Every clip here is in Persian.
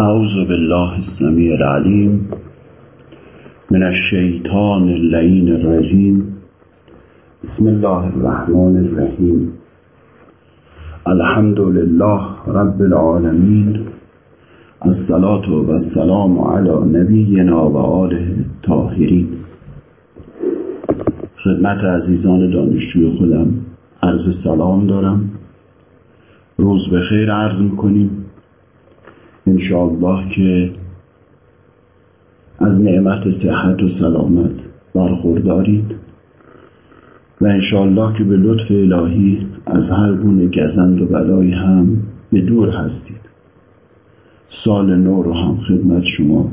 أعوذ بالله السميع العليم من الشيطان اللعين الرجيم بسم الله الرحمن الرحيم الحمد لله رب العالمين الصلاة والسلام على نبینا و آله الطاهرین خدمت عزیزان دانشجوی خودم عرض سلام دارم. روز به خیر عرض می‌کنیم. انشاءالله که از نعمت صحت و سلامت برخوردارید و انشاءالله که به لطف الهی از هر گونه گزند و بلایی هم به دور هستید. سال نو رو هم خدمت شما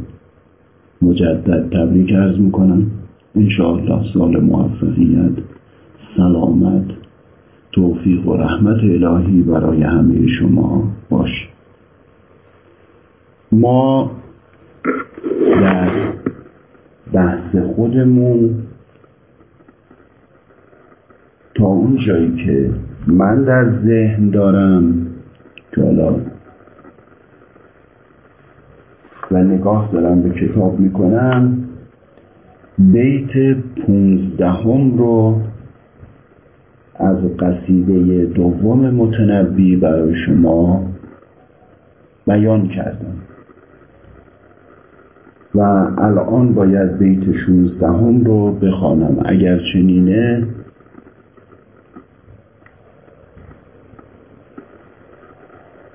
مجدد تبریک عرض می‌کنم. انشاءالله سال موفقیت سلامت توفیق و رحمت الهی برای همه شما باشه. ما در بحث خودمون تا اون جایی که من در ذهن دارم که و نگاه دارم به کتاب می‌کنم بیت پونزدهم رو از قصیده دوم متنبی برای شما بیان کردم. و الان باید بیت شونزدهم رو بخوانم. اگر چنینه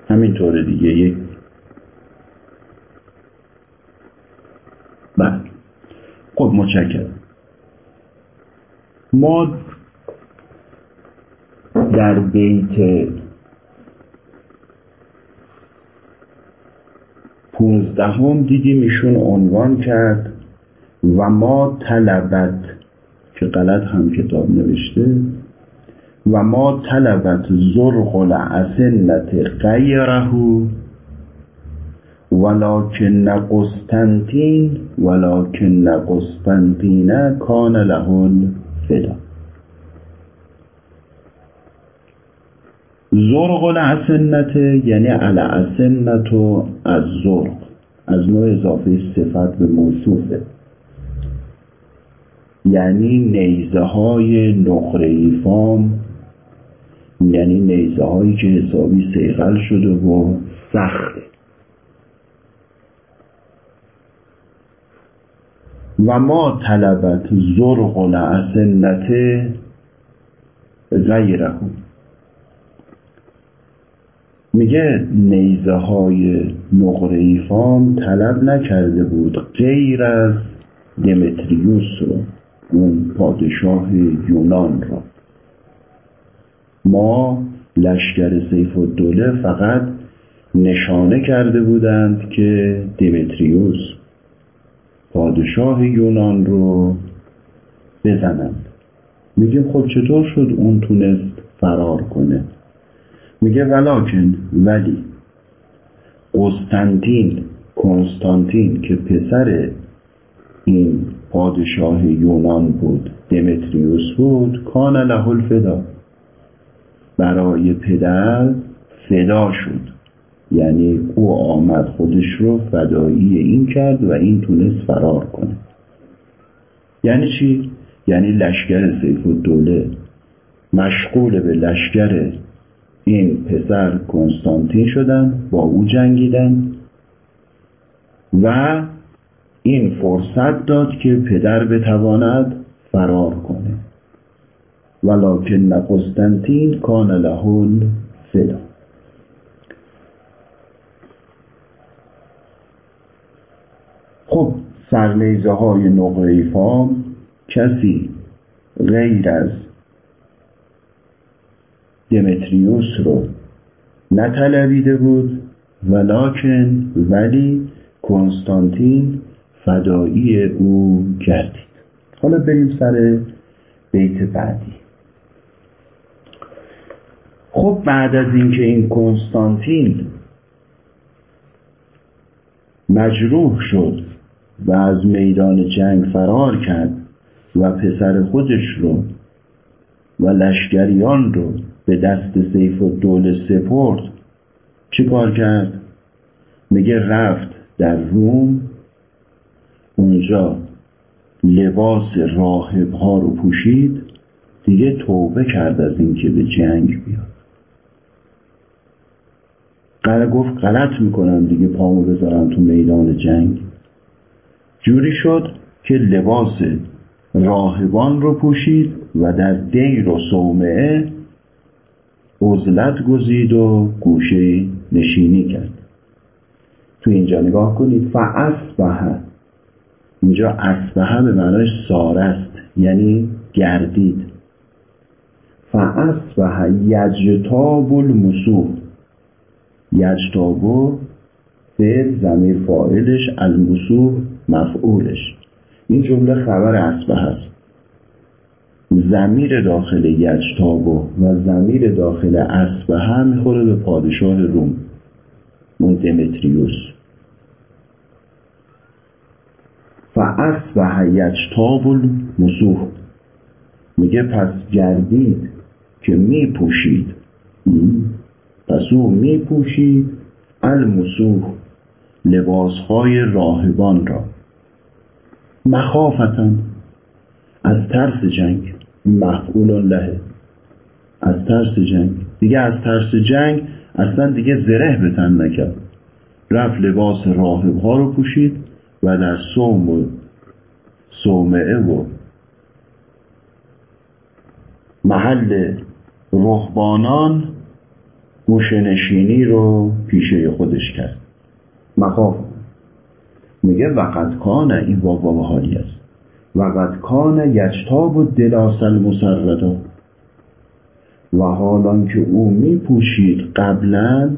همینطوره دیگه. یک. بله. خب متشکرم. ما در بیت پونزدهم دیدیم ایشون عنوان کرد و ما طلبت که غلط هم کتاب نوشته و ما طلبت زرق الاسنت غیره ولکن قسطنطین ولکن قسطنطین کان له الفدا. زرق الاسنت یعنی الاسنت از زرق از نوع اضافه صفت به موصوفه. یعنی نیزه های نقره فام یعنی نیزه هایی که حسابی سیغل شده و سخته. و ما طلبت زرق الاسنت غیره میگه نیزه های نقره فام طلب نکرده بود. غیر از دمتریوس رو اون پادشاه یونان را. ما لشکر سیف و دوله فقط نشانه کرده بودند که دمتریوس پادشاه یونان رو بزنند. میگه خب چطور شد اون تونست فرار کنه؟ میگه ولاکن ولی. قسطنطین کنستانتین که پسر این پادشاه یونان بود دمتریوس بود کان له الفدا. برای پدر فدا شد. یعنی او آمد خودش رو فدایی این کرد و این تونست فرار کنه. یعنی چی؟ یعنی لشکر سیف الدوله. مشغول به لشکر این پسر کنستانتین شدن با او جنگیدن و این فرصت داد که پدر بتواند فرار کنه. ولکن قسطنطین کان له فدا خب سرنیزه های نقره فام کسی غیر از دمتریوس رو نطلبیده بود ولیکن ولی کنستانتین فدایی او گردید. حالا بریم سر بیت بعدی. خب بعد از اینکه این کنستانتین مجروح شد و از میدان جنگ فرار کرد و پسر خودش رو و لشکریان رو به دست سیف و دول سپرد. چی کار کرد؟ میگه رفت در روم اونجا لباس راهب ها رو پوشید دیگه توبه کرد از اینکه به جنگ بیاد. قرار گفت غلط می‌کنم دیگه پامو بذارم تو میدان جنگ. جوری شد که لباس راهبان رو پوشید و در دیر و صومعه عزلت گزید و گوشه نشینی کرد. تو اینجا نگاه کنید فاسبه اینجا اسبه به معنای ساره است یعنی گردید. فاسبه یجتاب المسوح. یجتابو فعل زمیر فاعلش المسوح مفعولش. این جمله خبر اسبه هست زمیر داخل یجتابو و زمیر داخل اسبه هم می‌خوره به پادشاه روم. اون دمتریوس فاسبه یجتاب المسوح میگه پس گردید که میپوشید. پس او میپوشید المسوح لباسهای راهبان را. مخافتن از ترس جنگ مفعول له از ترس جنگ. دیگه از ترس جنگ اصلا دیگه زره به تن نکرد. رفت لباس راهب ها رو پوشید و در صوم و صومعه و محل رهبانان گوشنشینی رو پیشه خودش کرد. مخاف میگه وقت کان این واو حالی است. وقت کان یجتاب و دلاس المسردا و حالان که او می پوشید قبلا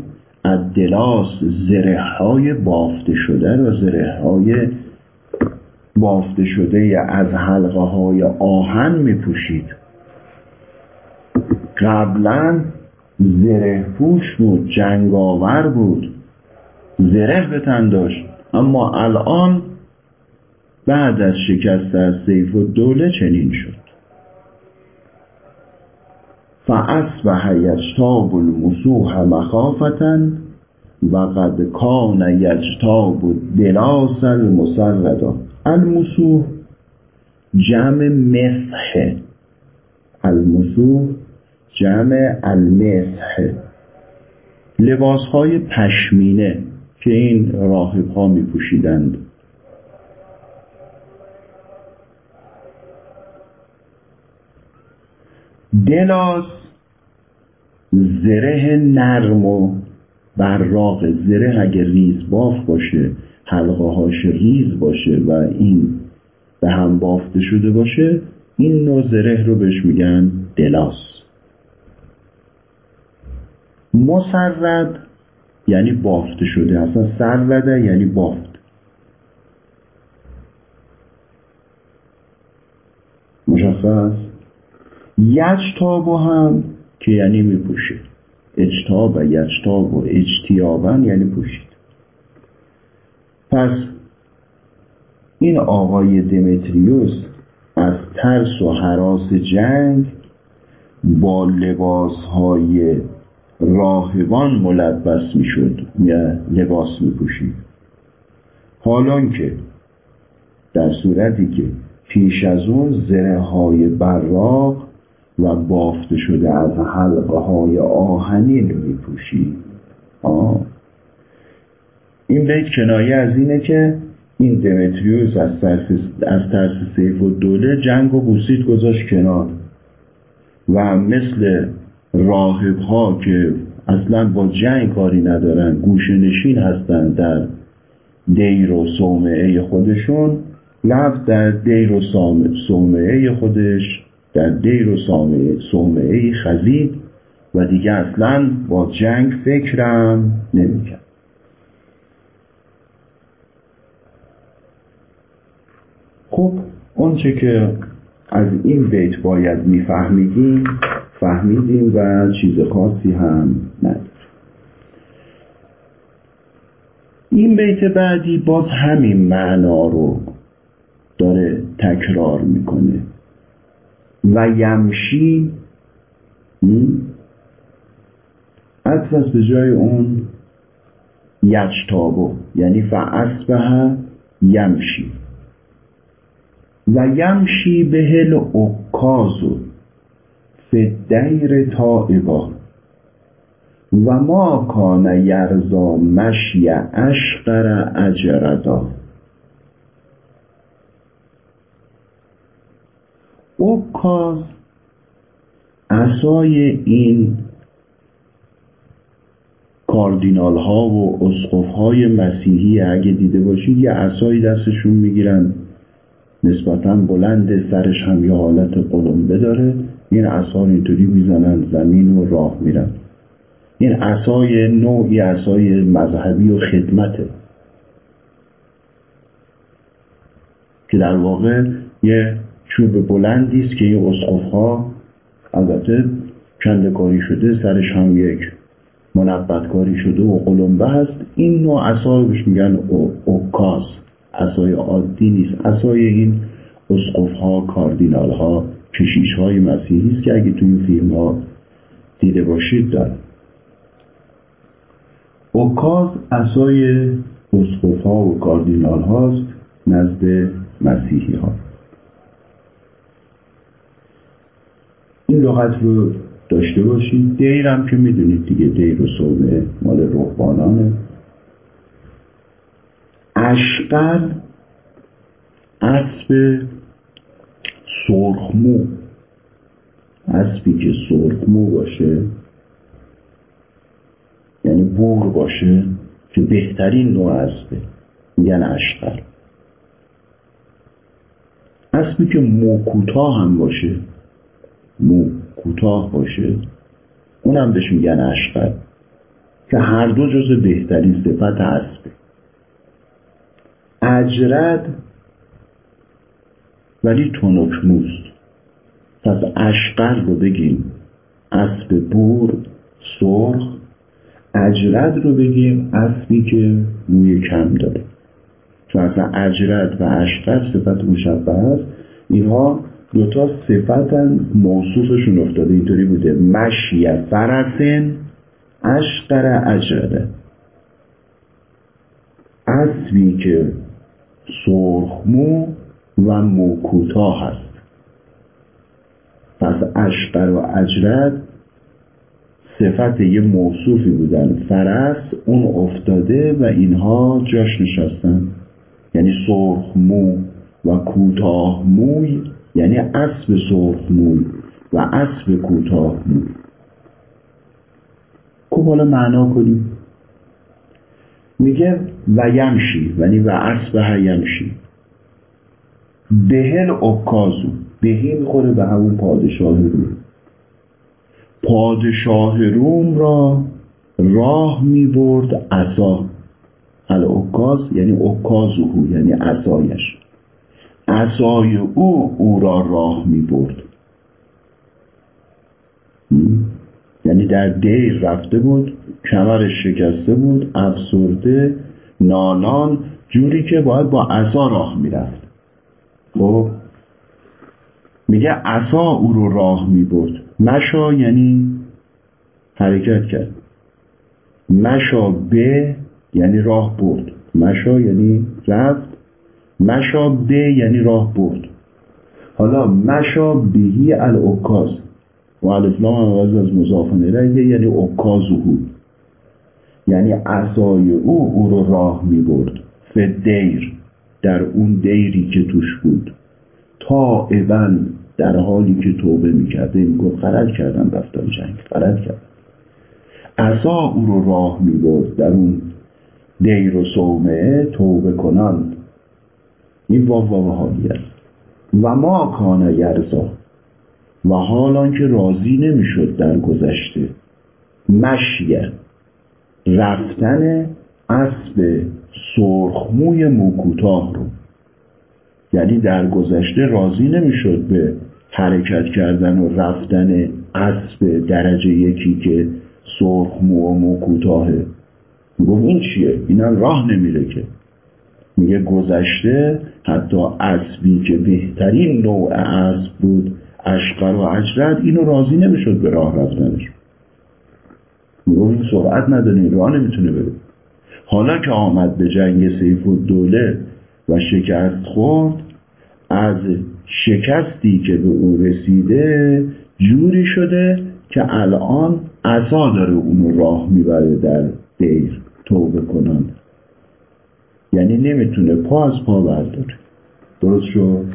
از دلاس زره های بافته شده و زره های بافته شده از حلقه های آهن می پوشید قبلا زره پوش بود جنگاور بود. زره به تن داشت. اما الان بعد از شکست از سیف و دوله چنین شد. فاصبح یجتاب المسوح مخافتا و قد کان یجتاب دلاس المسردا المسوح جمع مسح. المسوح جمع المسح. لباس های پشمینه که این راهب ها می پوشیدند دلاس زره نرم و براق. زره اگه ریز باف باشه حلقه هاش ریز باشه و این به هم بافته شده باشه این نوع زره رو بهش میگن دلاس. مسرد یعنی بافته شده. اصلا سرده یعنی بافت. مشخص؟ یجتاب هم که یعنی میپوشه اجتاب یجتاب و اجتیابن یعنی پوشید. پس این آقای دمتریوس از ترس و حراس جنگ با لباس های راهبان ملبس می‌شد لباس میپوشید. حالان که در صورتی که پیش از اون زره های براق و بافته شده از حلقه های آهنین میپوشید آه. این بیت کنایه از اینه که این دمتریوس از, از ترس سیف و دوله جنگ و بوسید گذاشت کنار و مثل راهب ها که اصلا با جنگ کاری ندارن گوش نشین هستن در دیر و صومعه خودشون لفت در دیر و صومعه خودش در دیر و صومعه خزید و دیگه اصلا با جنگ فکرم نمی‌کرد. خب اونچه که از این بیت باید میفهمیدیم فهمیدیم و چیز خاصی هم نداره این بیت بعدی باز همین معنا رو داره تکرار می‌کنه. و یمشی عطف به جای اون یجتابو یعنی فاسبه یمشی و یمشی بهل اکازو فدیر تائبا. و ما کان یرزا مشی اشقر اجردا. اوکاز اسای این کاردینال ها و اسقف های مسیحی اگه دیده باشید یه اسایی دستشون می‌گیرن. نسبتا بلند سرش هم یه حالت قلمبه داره. این عصا اینطوری می‌زنن زمین و راه میرن. این عصای نوعی عصای مذهبی و خدمته. که در واقع یه چوب بلندی است که این اسقف ها البته کندکاری شده سرش هم یک منبتکاری شده و قلمبه هست این نوع عصا بهش میگن اوکاز عصای عادی نیست. عصای این اسقف ها کاردینال ها مسیحی است که اگه توی فیلم ها دیده باشید داره اوکاز عصای اسقف ها و کاردینال هاست نزد مسیحی ها این لغت رو داشته باشید. دیر هم که می‌دونید دیگه دیر و صوبه مال روحانانه اشقر اسب سرخمو. اسبی که سرخمو باشه یعنی بور باشه که بهترین نوع اسبه. میگن اشقر اسبی که مو کوتاه هم باشه. مو کوتاه باشه اونم بهش میگن اشقر که هر دو جز بهترین صفت اسبه اجرد ولی تنکموست پس اشقر رو بگیم اسب بور سرخ. اجرد رو بگیم اسبی که موی کم داره. چون اصلا اجرد و اشقر صفت مشبه هست اینها دوتا صفتن موصوفشون افتاده اینطوری بوده. مشی فرسن اشقر اجرده اسبی که سرخمو و موکوتا هست. پس اشقر و اجرد صفت یه موصوفی بودن. فرس اون افتاده و اینها جاش نشستن. یعنی سرخ مو و کوتاه موی یعنی اسب سرخ موی و اسب کوتاه موی خب حالا معنا کنیم. میگه و یمشی یعنی و اسب یمشی. بهل اکازو بهی می‌خوره به همون پادشاه روم. پادشاه روم را راه می‌برد عصا. الاکاز یعنی اکازو یعنی عصایش. عصای او او را راه می‌برد. یعنی در دیر رفته بود کمرش شکسته بود افسرده نالان جوری که باید با عصا راه می‌رفت. خب؟ میگه عصا او رو راه می‌برد. مشا یعنی حرکت کرد. مشا به یعنی راه برد. مشا یعنی رفت. مشا به یعنی راه برد. حالا مشا بهی الاکاز و الفلام عوض از مضاف الیه یعنی اکازهو یعنی عصای او او رو راه می برد. فدیر در اون دیری که توش بود. تا ایبن در حالی که توبه می‌کرده می‌گفت غلط کردم رفتم جنگ غلط کردم عصا او رو راه می‌برد در اون دیر و صومه توبه کنان. این واو واو حالی است. و ما کان یرزا. و حال که راضی نمی‌شد در گذشته. مشیه. رفتن اسب سرخموی موکوتاه رو. یعنی در گذشته راضی نمی‌شد به حرکت کردن و رفتن اسب درجه یکی که سرخمو و موکوتاهه می‌گفت این چیه؟ اینم راه نمیره که. میگه گذشته حتی اسبی که بهترین نوع اسب بود اشقر و اجرد اینو راضی نمی‌شد به راه رفتنش. می‌گفت این سرعت نداره این راه نمی‌تونه بره. حالا که آمد به جنگ سیف و دوله و شکست خورد از شکستی که به او رسیده جوری شده که الان عصا داره اونو راه می‌بره در دیر توبه کنن یعنی نمی‌تونه پا از پا برداره. درست شد؟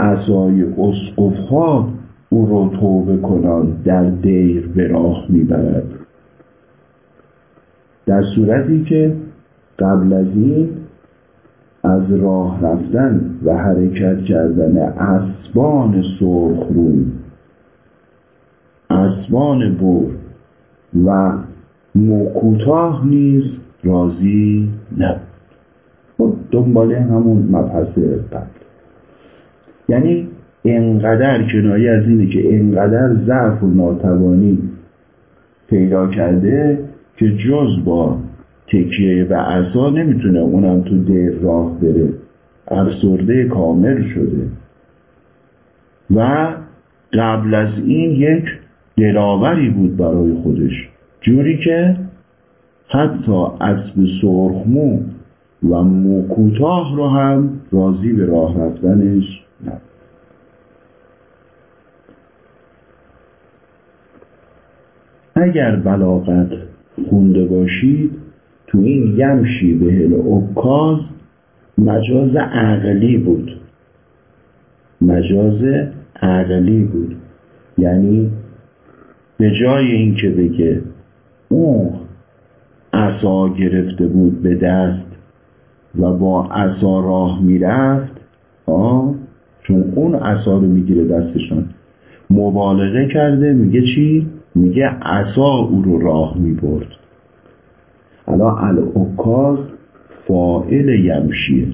عصای اسقف ها او رو توبه کنان در دیر به راه می‌برد. در صورتی که قبل از این از راه رفتن و حرکت کردن اسبان سرخ روی اسبان بور و موکوتاه نیز راضی نبود. خب دنبال همون مبحث قبل. یعنی انقدر کنایه از اینه که انقدر ضعف و ناتوانی پیدا کرده که جز با تکیه و عصا نمی‌تونه اونم تو دیر راه بره. افسرده کامل شده. و قبل از این یک دلاوری بود برای خودش. جوری که حتی اسب سرخمو و موکوتاه رو هم راضی به راه رفتنش نبود. اگر بلاغت خونده باشید تو این یمشی به اکاز مجاز عقلی بود. مجاز عقلی بود. یعنی به جای اینکه بگه او عصا گرفته بود به دست و با عصا راه می‌رفت آه چون اون عصا رو می‌گیره دستشان. مبالغه کرده میگه چی؟ میگه عصا او رو راه می‌برد. الان الاکاز فائل یمشیه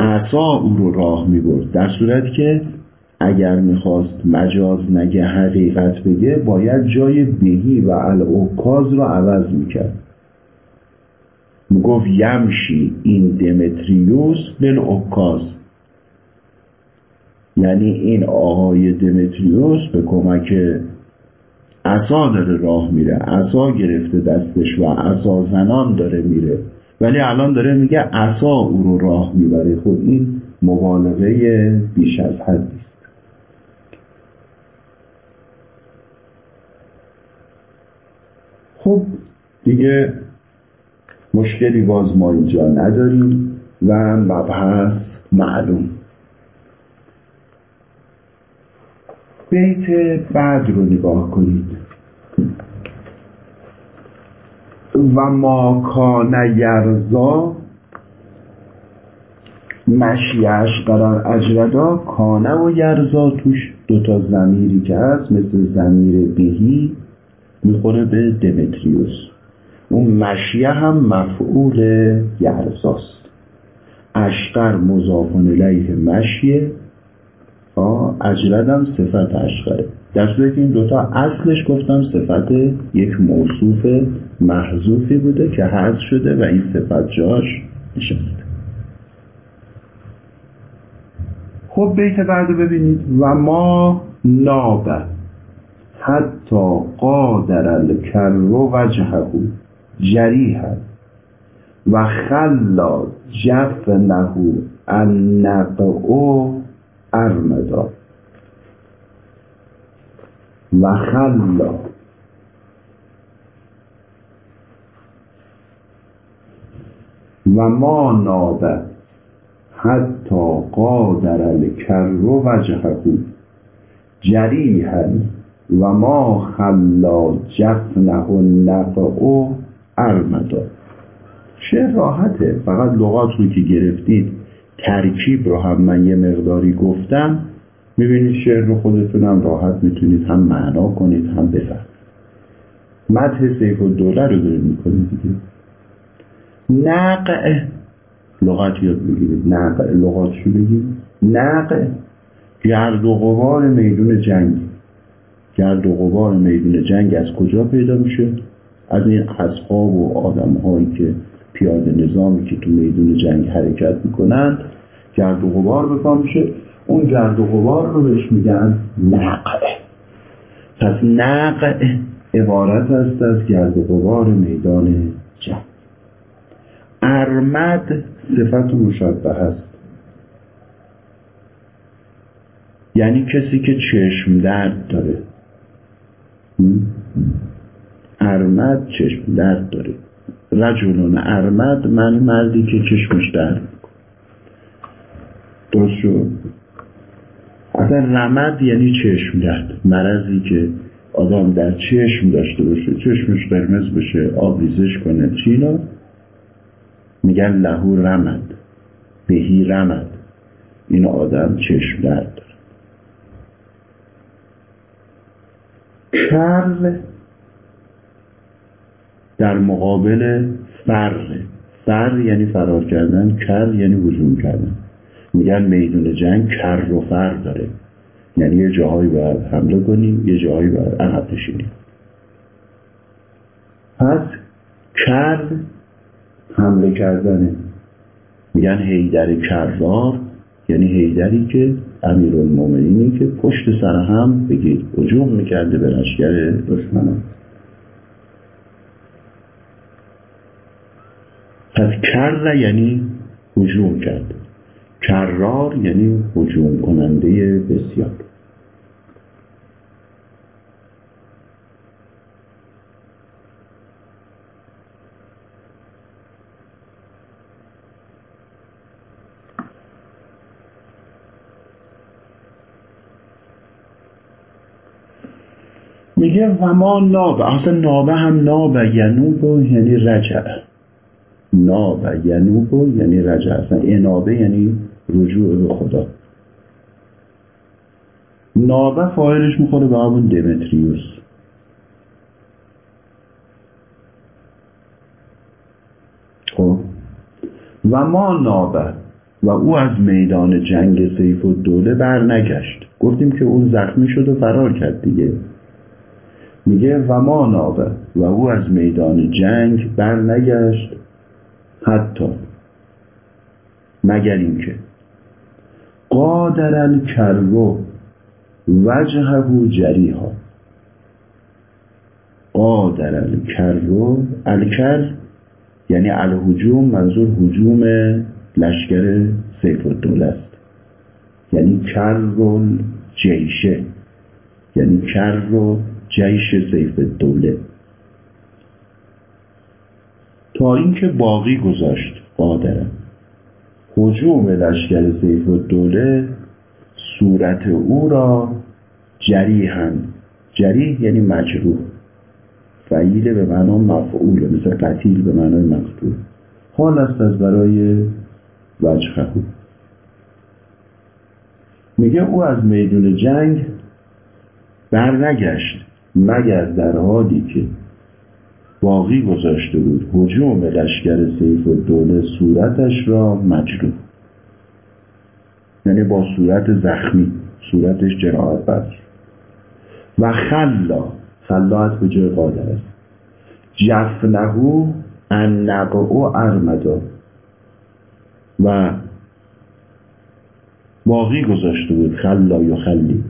عصا او رو راه می‌برد. در صورت که اگر می‌خواست مجاز نگه حقیقت بگه باید جای بهی و الاکاز رو عوض می‌کرد. می‌گفت یمشی این دمتریوس بالاکاز یعنی این آقای دمتریوس به کمک عصا داره راه میره عصا گرفته دستش و عصا زنان داره میره. ولی الان داره میگه عصا او رو راه می‌بره. خب این مبالغه بیش از حد خب دیگه مشکلی باز ما اینجا نداریم و مبحث معلوم. بیت بعد رو نگاه کنید. و ما کان یرزا مشیش قرار اجردا کانه و یرزا توش دوتا زمیری که هست مثل زمیر بهی می‌خوره به دمتریوس. اون مشیه هم مفعول یرزاست اشقر مضافن الیه مشیه. اجردم صفت اشقره. در صورتی که این دوتا اصلش گفتم صفت یک موصوف محذوفی بوده که حذف شده و این صفت جاش نشسته. خب بیت بعد ببینید. و ما نابه حتی قادر الکر وجهه جریحا و خلا جفنه النقع ارمدا و خلا و ما نابه حتی قادر الکر وجهه جریحا و ما خلا جفنه النقع ارمدا شعر راحته. فقط لغات رو که گرفتید ترکیب رو هم من یه مقداری گفتم. می‌بینید شعر رو خودتونم راحت می‌تونید هم معنا کنید هم بفهم مدح سیف و دوله رو دارید می‌کنید دیگه. نقع لغت یاد بگیرید. نقع لغاتشو بگید نقع گرد و غبار میدون جنگ گرد و غبار میدون جنگ از کجا پیدا میشه؟ از این اصحاب و آدم هایی که پیاده نظامی که تو میدون جنگ حرکت می‌کنن گرد و غبار بپا میشه. اون گرد و غبار رو بهش میگن نقعه پس نقع عبارت است از گرد و غبار میدان جنگ. ارمد صفت مشبه است. یعنی کسی که چشم درد داره. ارمد چشم درد داره. رجلون ارمد من مردی که چشمش درد درست شد؟ اصلا رمد یعنی چشم درد. مرضی که آدم در چشم داشته باشه چشمش قرمز بشه آبریزش کنه. چینا میگن لهو رمد. بهی رمد. این آدم چشم درد داره کر در مقابل فر. فر یعنی فرار کردن کر یعنی وجود کردن. میگن میدون جنگ کر و فر داره. یعنی یه جاهایی باید حمله کنیم یه جاهایی باید عقب نشینیم. پس کر حمله کردنه. میگن هیدر کرار یعنی هیدری که امیر المومنینی که پشت سر هم بگید حجوم می‌کرده به لشکر دشمنان. پس کر یعنی حجوم کرد. کرار یعنی حجوم کننده بسیار. میگه و ما نابه اصلا نابه هم نابه ینوب یعنی رجع. نابه ینوب یعنی رجع. اصلا انابه یعنی رجوع به خدا. نابه فایلش می‌خوره به همون دمتریوس. خب. و ما نابه و او از میدان جنگ سیف و دوله بر نگشت گفتیم که اون زخمی شد و فرار کرد دیگه. میگه و ما نابه. و او از میدان جنگ بر نگشت حتی مگر اینکه قادر الکرو وجهه جریها قادر الکرو الکر یعنی الهجوم منظور هجوم لشکر سیف الدوله است. یعنی کرل جیشه یعنی کر جیش سیف دوله تا اینکه باقی گذاشت قادره حجوم لشکر سیف دوله صورت او را جریحن جریح یعنی مجروح. فعیل به معنا مفعول مثل قتیل به معنای مقتول. حال است از برای وجهه میگه او از میدون جنگ برنگشت. مگر در حالی که باقی گذاشته بود حجوم لشکر سیف و دوله صورتش را مجروح. یعنی با صورت زخمی صورتش جراحت بر و خلا خلاعت به جای قادر است؟ جفنهو و ارمدا و باقی گذاشته بود خلا یا خلی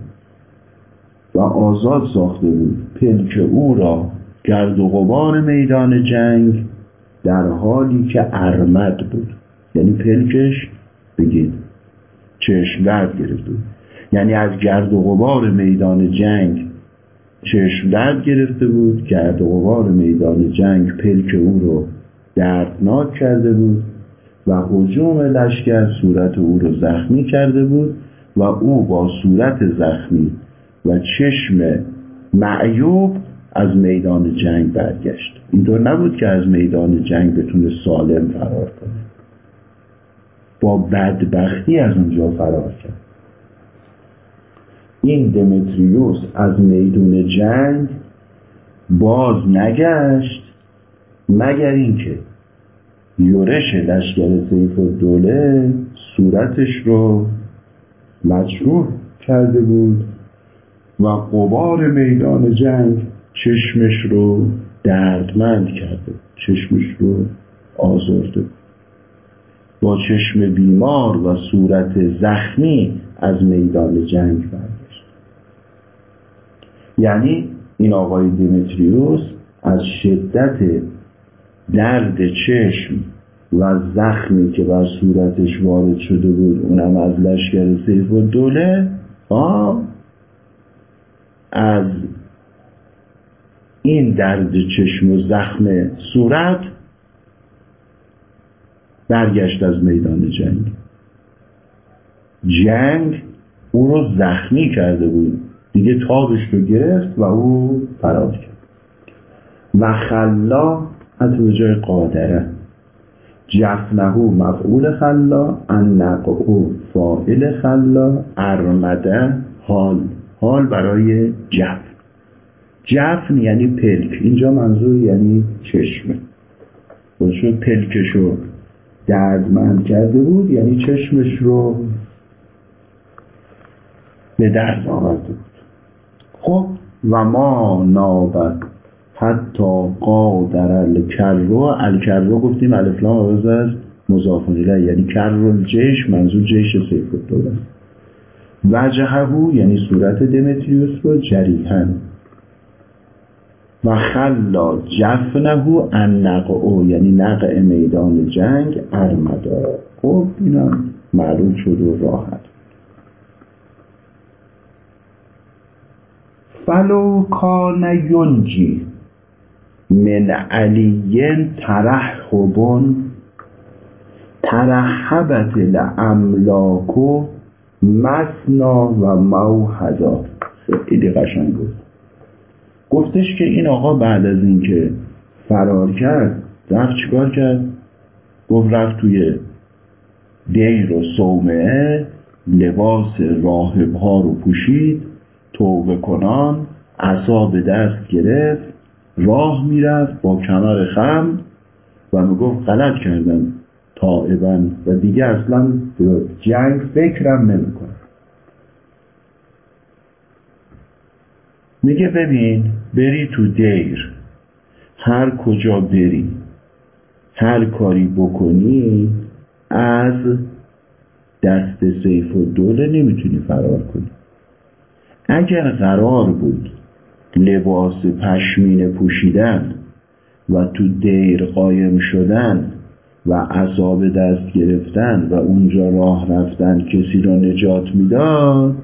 و آزاد ساخته بود. پلک او را گرد و غبار میدان جنگ در حالی که ارمد بود. یعنی پلکش بگید. چشم درد گرفته بود. یعنی از گرد و غبار میدان جنگ چشم درد گرفته بود. گرد و غبار میدان جنگ پلک او رو دردناک کرده بود و حجوم لشکر صورت او رو زخمی کرده بود و او با صورت زخمی و چشم معیوب از میدان جنگ برگشت. اینطور نبود که از میدان جنگ بتونه سالم فرار کنه. با بدبختی از اونجا فرار کرد. این دمتریوس از میدون جنگ باز نگشت مگر اینکه یورش لشکر سیف و دوله صورتش رو مجروح کرده بود. و قبار میدان جنگ چشمش رو دردمند کرده چشمش رو آزرده. با چشم بیمار و صورت زخمی از میدان جنگ برگشت. یعنی این آقای دیمتریوس از شدت درد چشم و زخمی که بر صورتش وارد شده بود اونم از لشکر سیف و دوله از این درد چشم و زخم صورت برگشت از میدان جنگ. جنگ او رو زخمی کرده بود. دیگه تابش رو گرفت و او فرار کرد. و خلا به جای قادره. جفنهو مفعول خلا او فاعل خلا ارمده حال. حال برای جفن. جفن یعنی پلک. اینجا منظور یعنی چشمه. چون پلکشو دردمند کرده بود یعنی چشمش رو به درد آورده بود. خب و ما نابد حتی قادر الکرو. الکرو گفتیم الفلام آواز از مضافون یعنی کرو جیش منظور جیش سیف است. وجههو یعنی صورت دمتریوس رو جریحن و خلا جفنهو ان نقعو یعنی نقع میدان جنگ ارمدا. خب اینا معلوم شد و راحت. فلو کان ینجی. من علیین ترحبون. ترحبت الاملاکو مسنا و موحدا. خیلی قشنگ بود. گفتش که این آقا بعد از اینکه فرار کرد رفت چیکار کرد؟ گفت رفت توی دیر و صومعه لباس راهب ها رو پوشید توبه کنان عصا دست گرفت راه می‌رفت با کمر خم و می‌گفت غلط کردم. تائبا و دیگه اصلا جنگ فکرم نمی‌کنه. میگه ببین بری تو دیر. هر کجا بری هر کاری بکنی از دست سیف و دوله نمی‌تونی فرار کنی. اگر قرار بود لباس پشمینه پوشیدن و تو دیر قایم شدن و عصاب دست گرفتن و اونجا راه رفتن کسی را نجات می‌داد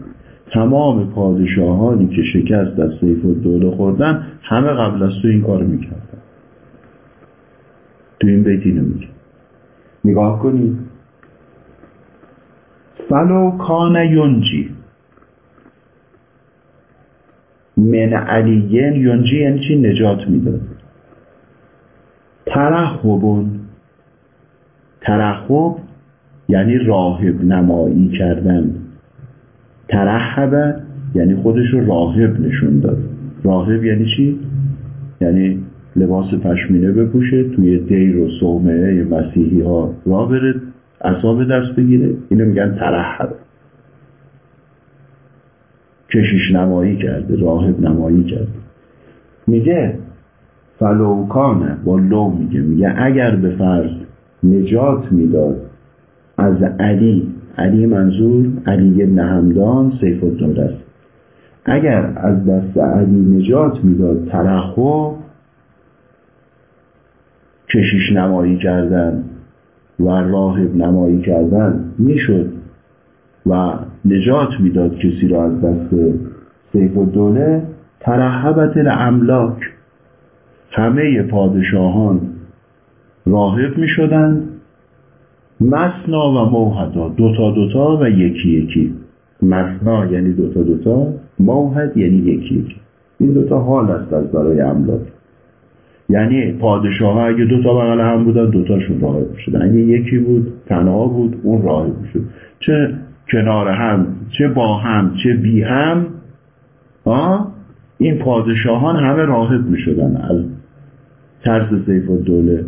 تمام پادشاهانی که شکست از سیف الدوله خوردن همه قبل از تو این کار می‌کردن. تو این بیتی نمیگه نگاه کنید فلو کان ینجی. من علیٍّ ینجی یعنی چی؟ نجات می‌داد. ترهبٌ. ترهب یعنی راهب نمایی کردن. ترحبه یعنی خودش رو راهب نشون داد. راهب یعنی چی؟ یعنی لباس پشمینه بپوشه توی دیر و صومعه مسیحی ها را بره اصاب دست بگیره. اینو میگن ترحب. کشیش نمایی کرده راهب نمایی کرده. میگه فلوکانه با لو میگه. میگه اگر به فرض نجات می‌داد. از علی علی منظور علی ابن همدان سیف الدوله است. اگر از دست علی نجات می‌داد ترحب کشیش نمایی کردن و راهب نمایی کردن می‌شد و نجات می‌داد کسی را از دست سیف الدوله. ترحبت الاملاک. همه پادشاهان راهب می شدند مسنا و موحدا دوتا دوتا و یکی یکی. مسنا یعنی دوتا دوتا موحد یعنی یکی یکی. این دوتا حال است از برای املاک. یعنی پادشاه ها اگه دوتا بغل هم بودن دوتاشون راهب شدن اگه یکی بود تنها بود اون راهب شد چه کنار هم چه با هم چه بی هم آه؟ این پادشاهان همه راهب می شدن از ترس سیف و دوله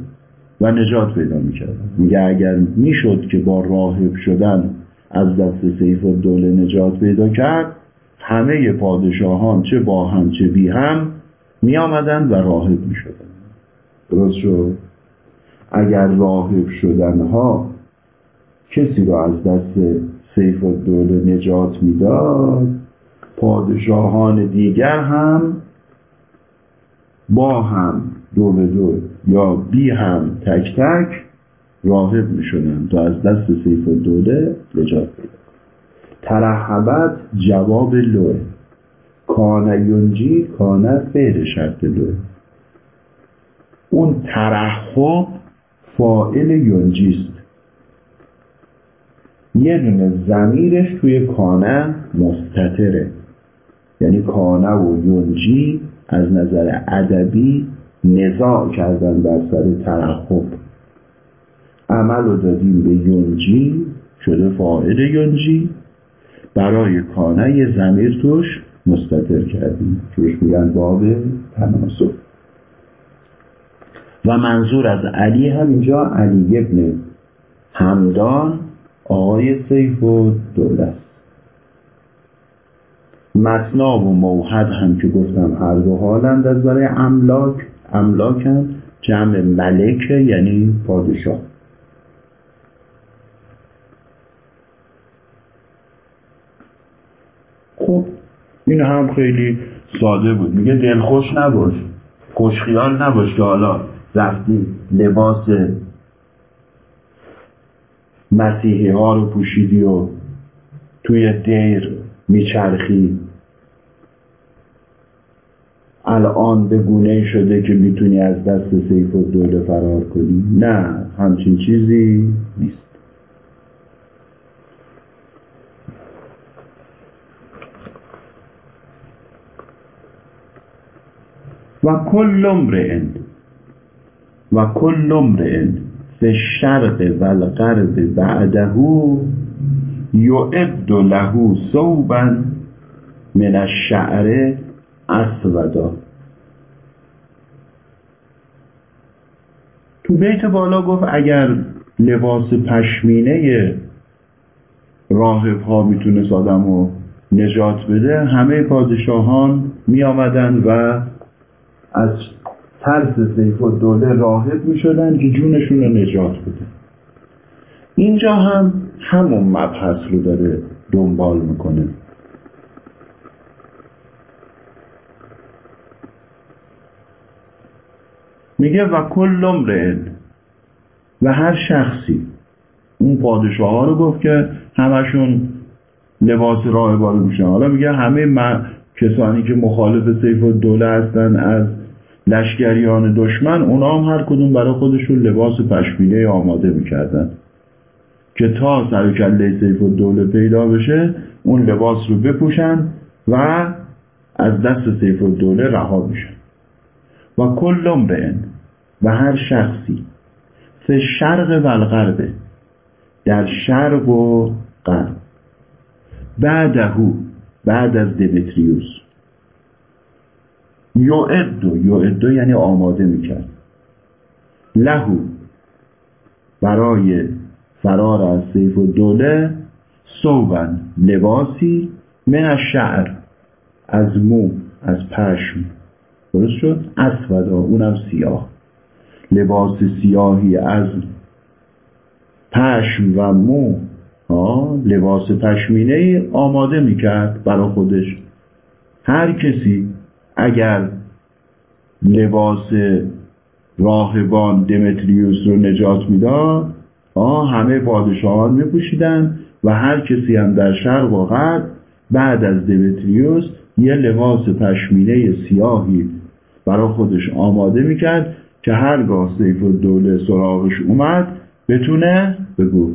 و نجات پیدا می‌کردن میگه اگر می‌شد که با راهب شدن از دست سیف و دوله نجات پیدا کرد همه پادشاهان چه با هم چه بی هم می و راهب می شدن درست شد؟ اگر راهب شدن ها کسی را از دست سیف و دوله نجات می‌داد پادشاهان دیگر هم با هم دو به دو. یا بی هم تک تک راهب می شدن تا از دست سیف دوله نجات پیدا ترحبت جواب لوه کانه ینجی کانه فعل شرط لوه اون ترحب فائل ینجیست یه دونه زمیرش توی کانه مستطره. یعنی کانه و ینجی از نظر ادبی نزاع کردن بر سر ترحب عمل رو دادیم به ینجی شده فاعل ینجی برای کانه زمیر توش مستطر کردیم. توش میگن باب تناسب. و منظور از علی هم اینجا علی ابن همدان آقای سیف و است مسنا و موحد هم که گفتم هر دو حالند از برای املاک. املاک هم جمع ملکه یعنی پادشاه. خب این هم خیلی ساده بود. میگه دلخوش نباش خوشخیال نباش که حالا رفتی لباس مسیحی ها رو پوشیدی و توی دیر میچرخی. الان به گونه شده که می‌تونی از دست سیف و دوله فرار کنی؟ نه همچین چیزی نیست. و کل امرئ و کل امرئ فی الشرق و الغرب بعده یعد له صوبا من الشعر اسودا تو بیت بالا گفت اگر لباس پشمینه راهب ها می‌تونست آدم رو نجات بده همه پادشاهان می آمدن و از ترس سیف و دوله راهب می شدن که جونشون رو نجات بده. اینجا هم همون مبحث رو داره دنبال می‌کنه. میگه و کل امرئ و هر شخصی. اون پادشاه رو گفت که همشون لباس راهبان میشن. حالا میگه همه کسانی که مخالف سیف و دوله هستن از لشکریان دشمن اونا هم هر کدوم برای خودشون لباس پشمینه آماده می‌کردن. که تا سر کله سیف و دوله پیدا بشه اون لباس رو بپوشن و از دست سیف و دوله رها میشن. و کلم به و هر شخصی فی شرق و الغربه در شرق و غرب. بعدهو بعد از دمتریوس یعدو یعدو یعنی آماده می‌کرد. لهو برای فرار از سیف و دوله صوبن لباسی من از شعر از مو از پشم. درست شد؟ اسودا اونم سیاه. لباس سیاهی از پشم و مو. لباس پشمینه آماده می‌کرد برا خودش. هر کسی اگر لباس راهبان دمتریوس رو نجات می‌داد آه همه پادشاهان میپوشیدن و هر کسی هم در شرق و غرب بعد از دمتریوس یه لباس پشمینه سیاهی برا خودش آماده می‌کرد که هرگاه سیف و دوله سراغش اومد بتونه بگو.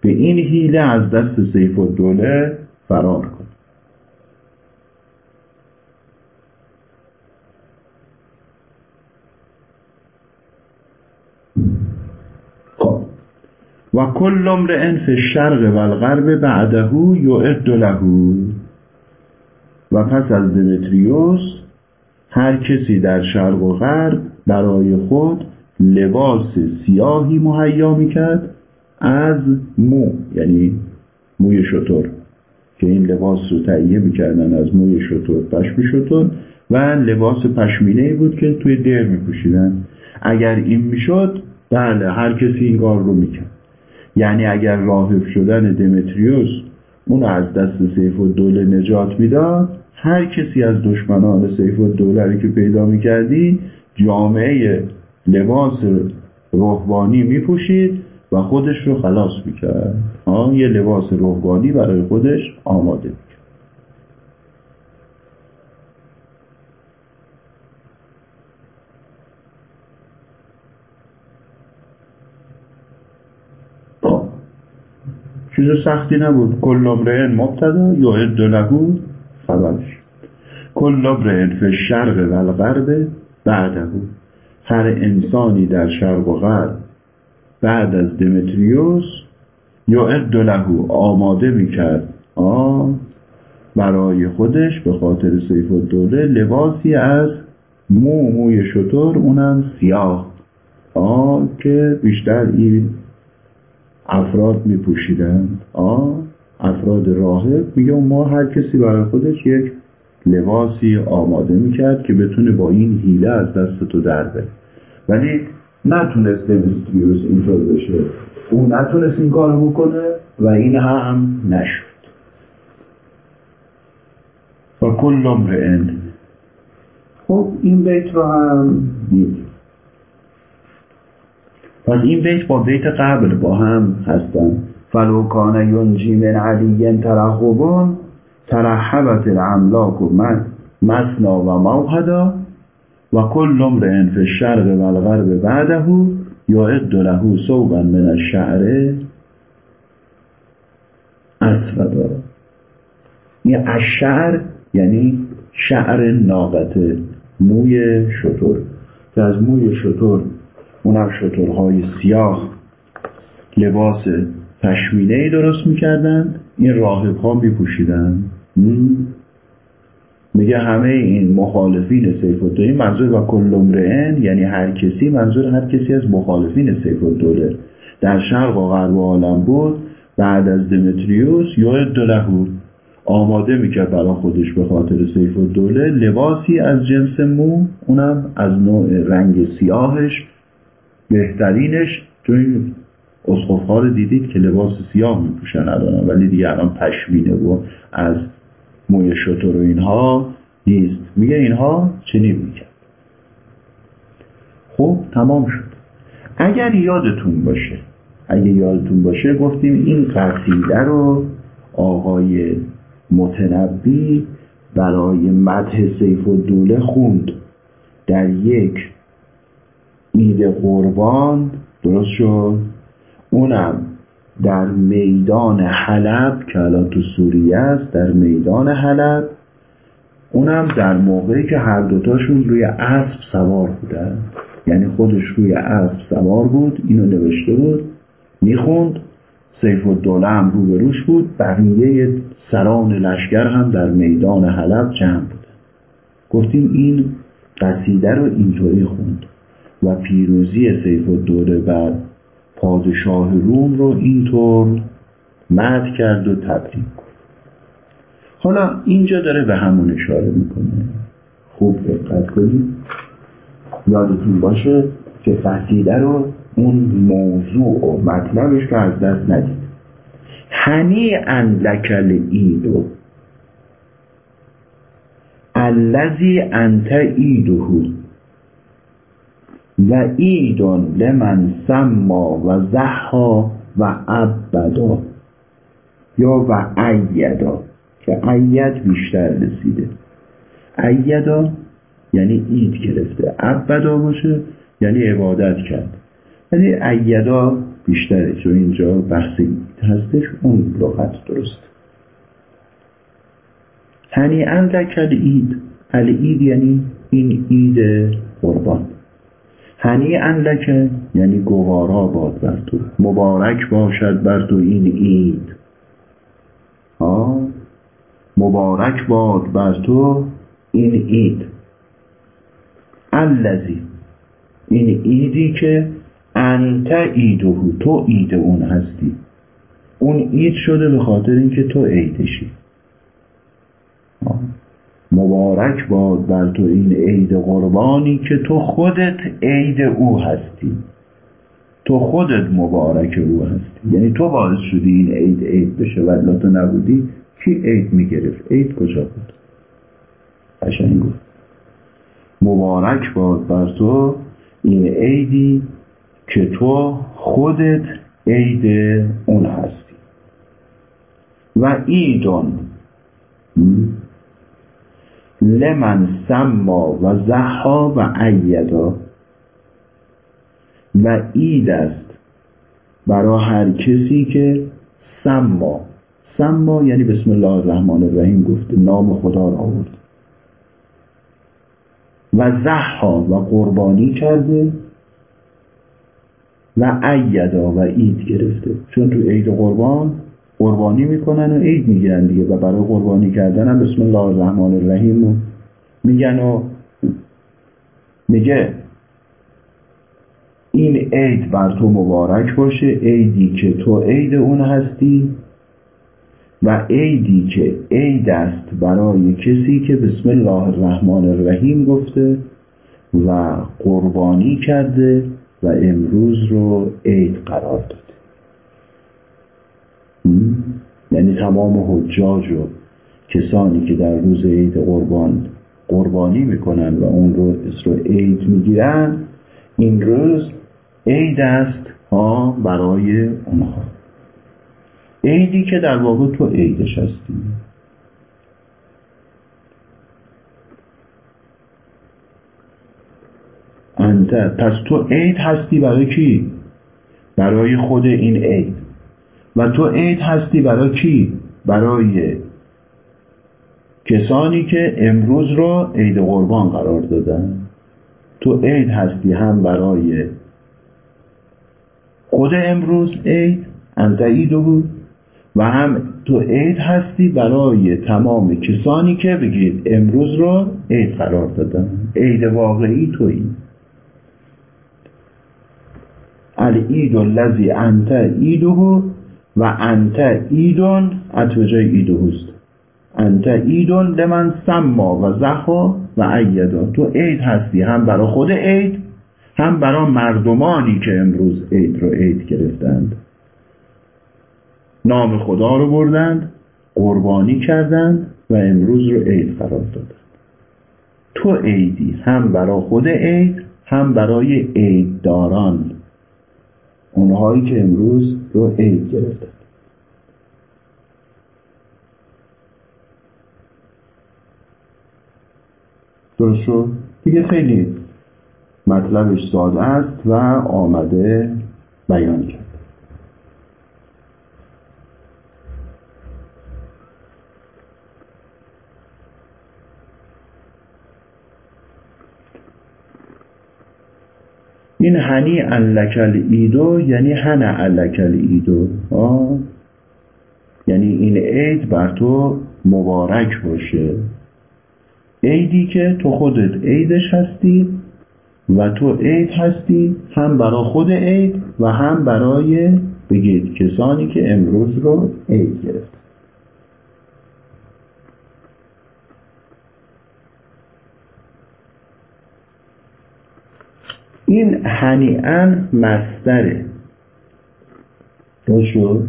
به این حیله از دست سیف و دوله فرار کن. خب. و کل امرئ فی الشرق و الغرب بعده یعد له. و پس از دمتریوس هر کسی در شرق و غرب برای خود لباس سیاهی مهیا می‌کرد از مو یعنی موی شطور که این لباس رو تهیه می‌کردن از موی شطور پشم شطور و لباس پشمینه بود که توی در میپوشیدن. اگر این می‌شد بله هر کسی این کار رو می‌کرد. یعنی اگر راهب شدن دمتریوس اون از دست سیف و دوله نجات می‌داد هر کسی از دشمنان سیف و دوله که پیدا می‌کردی جامعه لباس روحانی میپوشید و خودش رو خلاص می‌کرد. آن یه لباس روحانی برای خودش آماده می‌کرد. چیز سختی نبود. کل امرئن مبتدا یعد له خبرش. کل امرئن فی شرق و الغرب بعده هر انسانی در شرق و غرب بعد از دمتریوس یعد له آماده می‌کرد. آ برای خودش به خاطر سیف و دوله لباسی از مو موی شطور اونم سیاه. آ که بیشتر این افراد می پوشیدن آ افراد راهب میگه ما هر کسی برای خودش یک لباسی آماده می‌کرد که بتونه با این هیله از دست تو در بره. ولی نتونست دمستریوس اینطور بشه. او نتونست این کارو بکنه و این هم نشد. و کل امرئن خب این بیت رو هم دید پس این بیت با بیت قبل با هم هستن. فلو کان ینجی من علی ترحبون ترحبت الاملاک و مسنا و موحدا و کل امرئ فی الشرق و الغرب بعده یعد له صوبا من الشعر اسودا این الشعر یعنی شعر ناقته موی شطور که از موی شطور اونم شطورهای سیاه لباس پشمینه درست می‌کردن این راهب ها میپوشیدن میگه همه این مخالفین سیف الدوله منظور و کل امرئن یعنی هر کسی منظور هر کسی از مخالفین سیف الدوله. در شرق و غرب عالم بود. بعد از دمتریوس یا دلهو آماده می‌کرد برای خودش به خاطر سیف الدوله. لباسی از جنس مو اونم از نوع رنگ سیاهش بهترینش. چون رو دیدید که لباس سیاه میپوشن الان ولی دیگه الان پشمینه و از موی شطور و اینها نیست. میگه اینها چنین می‌کرد. خب تمام شد. اگر یادتون باشه اگه یادتون باشه گفتیم این قصیده رو آقای متنبی برای مدح سیف و دوله خوند. در یک عید قربان درست شد؟ اونم در میدان حلب که الان تو سوریه است در میدان حلب. اونم در موقعی که هر دوتاشون روی اسب سوار بودن. یعنی خودش روی اسب سوار بود اینو نوشته بود. می‌خوند سیف الدوله هم روبروش بود بقیه سران لشکر هم در میدان حلب جمع بودن. گفتیم این قصیده رو اینطوری خوند. و پیروزی سیف الدوله بر پادشاه روم رو اینطور مد کرد و تبریک حالا اینجا داره به همون اشاره می‌کنه. خوب دقت کنید. یادتون باشه که قصیده رو اون موضوع و مطلبش که از دست ندید. هنی لکل ایدو الذی انت ایدهو و ایدون لمن سما و زحا و عبدا یا و ایدا که اید بیشتر رسیده. ایدا یعنی اید گرفته. عبدا باشه یعنی عبادت کرد. یعنی ایدا بیشتره چون اینجا بحث هستش اون لغت درست. هنی اندک اید اید یعنی این اید قربان. هنی لکه یعنی گوارا باد بر تو. مبارک باشد بر تو این اید آه مبارک باد بر تو این اید الذی این ایدی که انت ایدهو تو اید اون هستی. اون اید شده به خاطر اینکه تو عیدشی. مبارک باد بر تو این عید قربانی که تو خودت عید او هستی. تو خودت مبارک او هستی. یعنی تو باعث شدی این عید عید بشه ولی تو نبودی کی عید می‌گرفت؟ عید کجا بود؟ قشنگ گفت مبارک باد بر تو این عیدی که تو خودت عید اون هستی. و ایدون لمن سما و زحا و ایدا. و اید است برای هر کسی که سما. سما یعنی بسم الله الرحمن الرحیم گفته نام خدا را آورد. و زحا و قربانی کرده و ایدا و اید گرفته. چون تو عید قربان قربانی می‌کنن و عید می‌گیرن دیگه و برای قربانی کردن هم بسم الله الرحمن الرحیم میگن و میگه این عید بر تو مبارک باشه عیدی که تو عید اون هستی و عیدی که عید است برای کسی که بسم الله الرحمن الرحیم گفته و قربانی کرده و امروز رو عید قرار داده. یعنی تمام حجاج و کسانی که در روز عید قربان قربانی می‌کنن و اون رو اسم عید می‌گیرن این روز عید است ها برای اونها. عیدی که در واقع تو عیدش هستی. انت پس تو عید هستی برای کی؟ برای خود این عید. و تو عید هستی برای کی؟ برای کسانی که امروز را عید قربان قرار دادن. تو عید هستی هم برای خود امروز عید انت بود. و هم تو عید هستی برای تمام کسانی که بگید امروز را عید قرار دادن. عید واقعی تویی. العید الذی انت عیده و انت ایدون اتوجای ایدهوست انت ایدون لمن سما و زخا و ایدا تو عید هستی هم برای خود عید هم برای مردمانی که امروز عید رو عید گرفتند. نام خدا رو بردند قربانی کردند و امروز رو عید قرار دادند. تو عیدی هم برای خود عید هم برای عیدداران. اونهایی که امروز رو عید گرفتند درست شد؟ دیگه خیلی مطلبش ساده است و آمده بیان کرد. این هنی لکل ایدو یعنی هن لکل ایدو. یعنی این عید بر تو مبارک باشه. عیدی که تو خودت عیدش هستی و تو عید هستی هم برای خود عید و هم برای بگید کسانی که امروز رو عید گرفت. این هنیعن مستره درست شد؟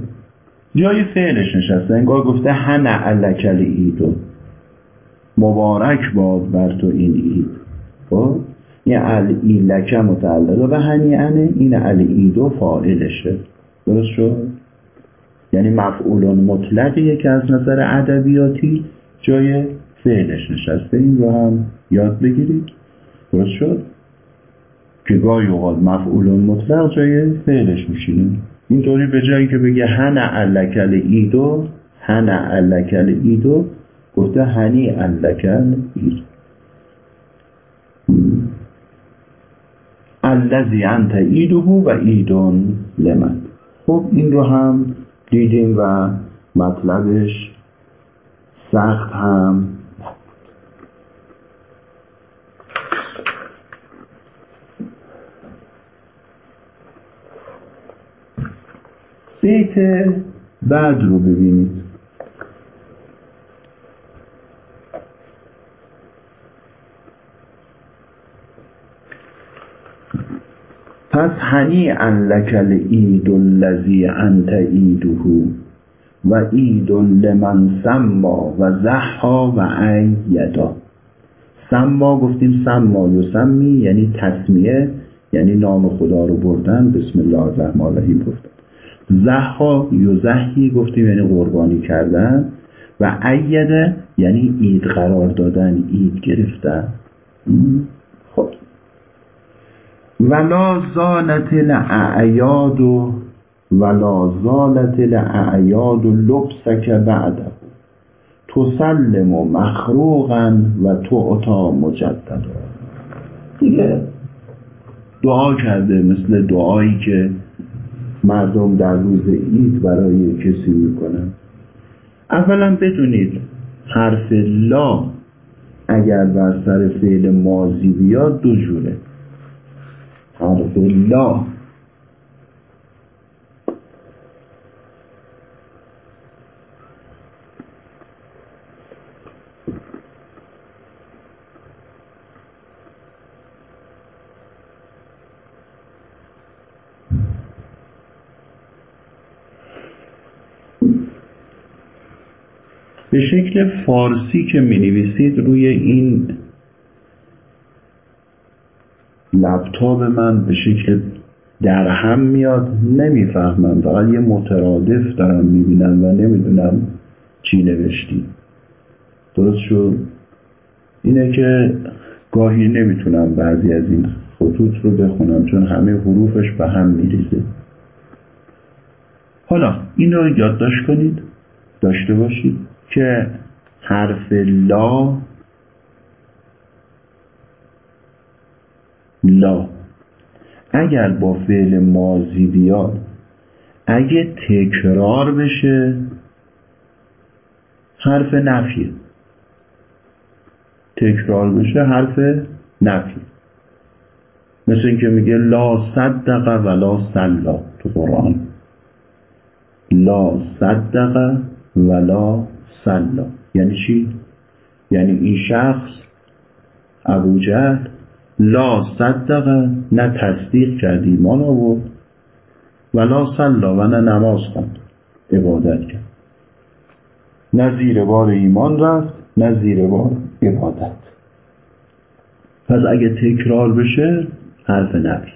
جای فعلش نشسته. انگار گفته هن علکل ایدو مبارک باد بر تو این اید خب؟ این الایلکه متعلقه به هنیعنه این ایدو فاعلشه. درست شد؟ یعنی مفعول مطلقیه که از نظر ادبیاتی جای فعلش نشسته. این رو هم یاد بگیرید. درست شد؟ که گاهی اوقات مفعول مطلق جای فعلش میشینه اینطوری به جایی که بگه هن علکل ایدو هن علکل ایدو گفته هنی علکل ایدو. الذی انت ایده و ایدون لمن. خب این رو هم دیدیم و مطلبش سخت هم بیت بعد رو ببینید. پس هنی لکل اید الذی انت ایده و اید لمن سما و زحا و ایدا. سما گفتیم سما یسمی یعنی تسمیه یعنی نام خدا رو بردن. بسم الله الرحمن الرحیم گفتن. زحا یزحی گفتیم یعنی قربانی کردن. و ایده یعنی اید قرار دادن اید گرفتن. خب. ولا زالت الاعیاد و ولا زالت الاعیاد لبسک بعده. تسلم مخروقا و تعطا مجددا. دیگه دعا کرده مثل دعایی که مردم در روز عید برای کسی می‌کنن؟ اولا بدونید حرف لا اگر بر سر فعل ماضی بیاد دو جوره. حرف لا به شکل فارسی که می نویسید روی این لپتاپ من به شکل در هم میاد نمی‌فهمم. فقط یه مترادف دارم می‌بینم و نمی‌دونم چی نوشتی. درست شد؟ اینه که گاهی نمی‌تونم بعضی از این خطوط رو بخونم چون همه حروفش به هم میریزه. حالا این رو یادداشت کنید داشته باشید. که حرف لا لا. اگر با فعل ماضی بیاد اگه تکرار بشه حرف نفیه. تکرار بشه حرف نفی مثل اینکه میگه لا صدق ولا سلا تو قرآن. لا صدق ولا سلا یعنی چی؟ یعنی این شخص ابو جهل لا صدق نه تصدیق کرد ایمان آورد. ولا سلا و نه نماز خواند عبادت کرد. نه زیر بار ایمان رفت نه زیر بار عبادت. پس اگه تکرار بشه حرف نبی.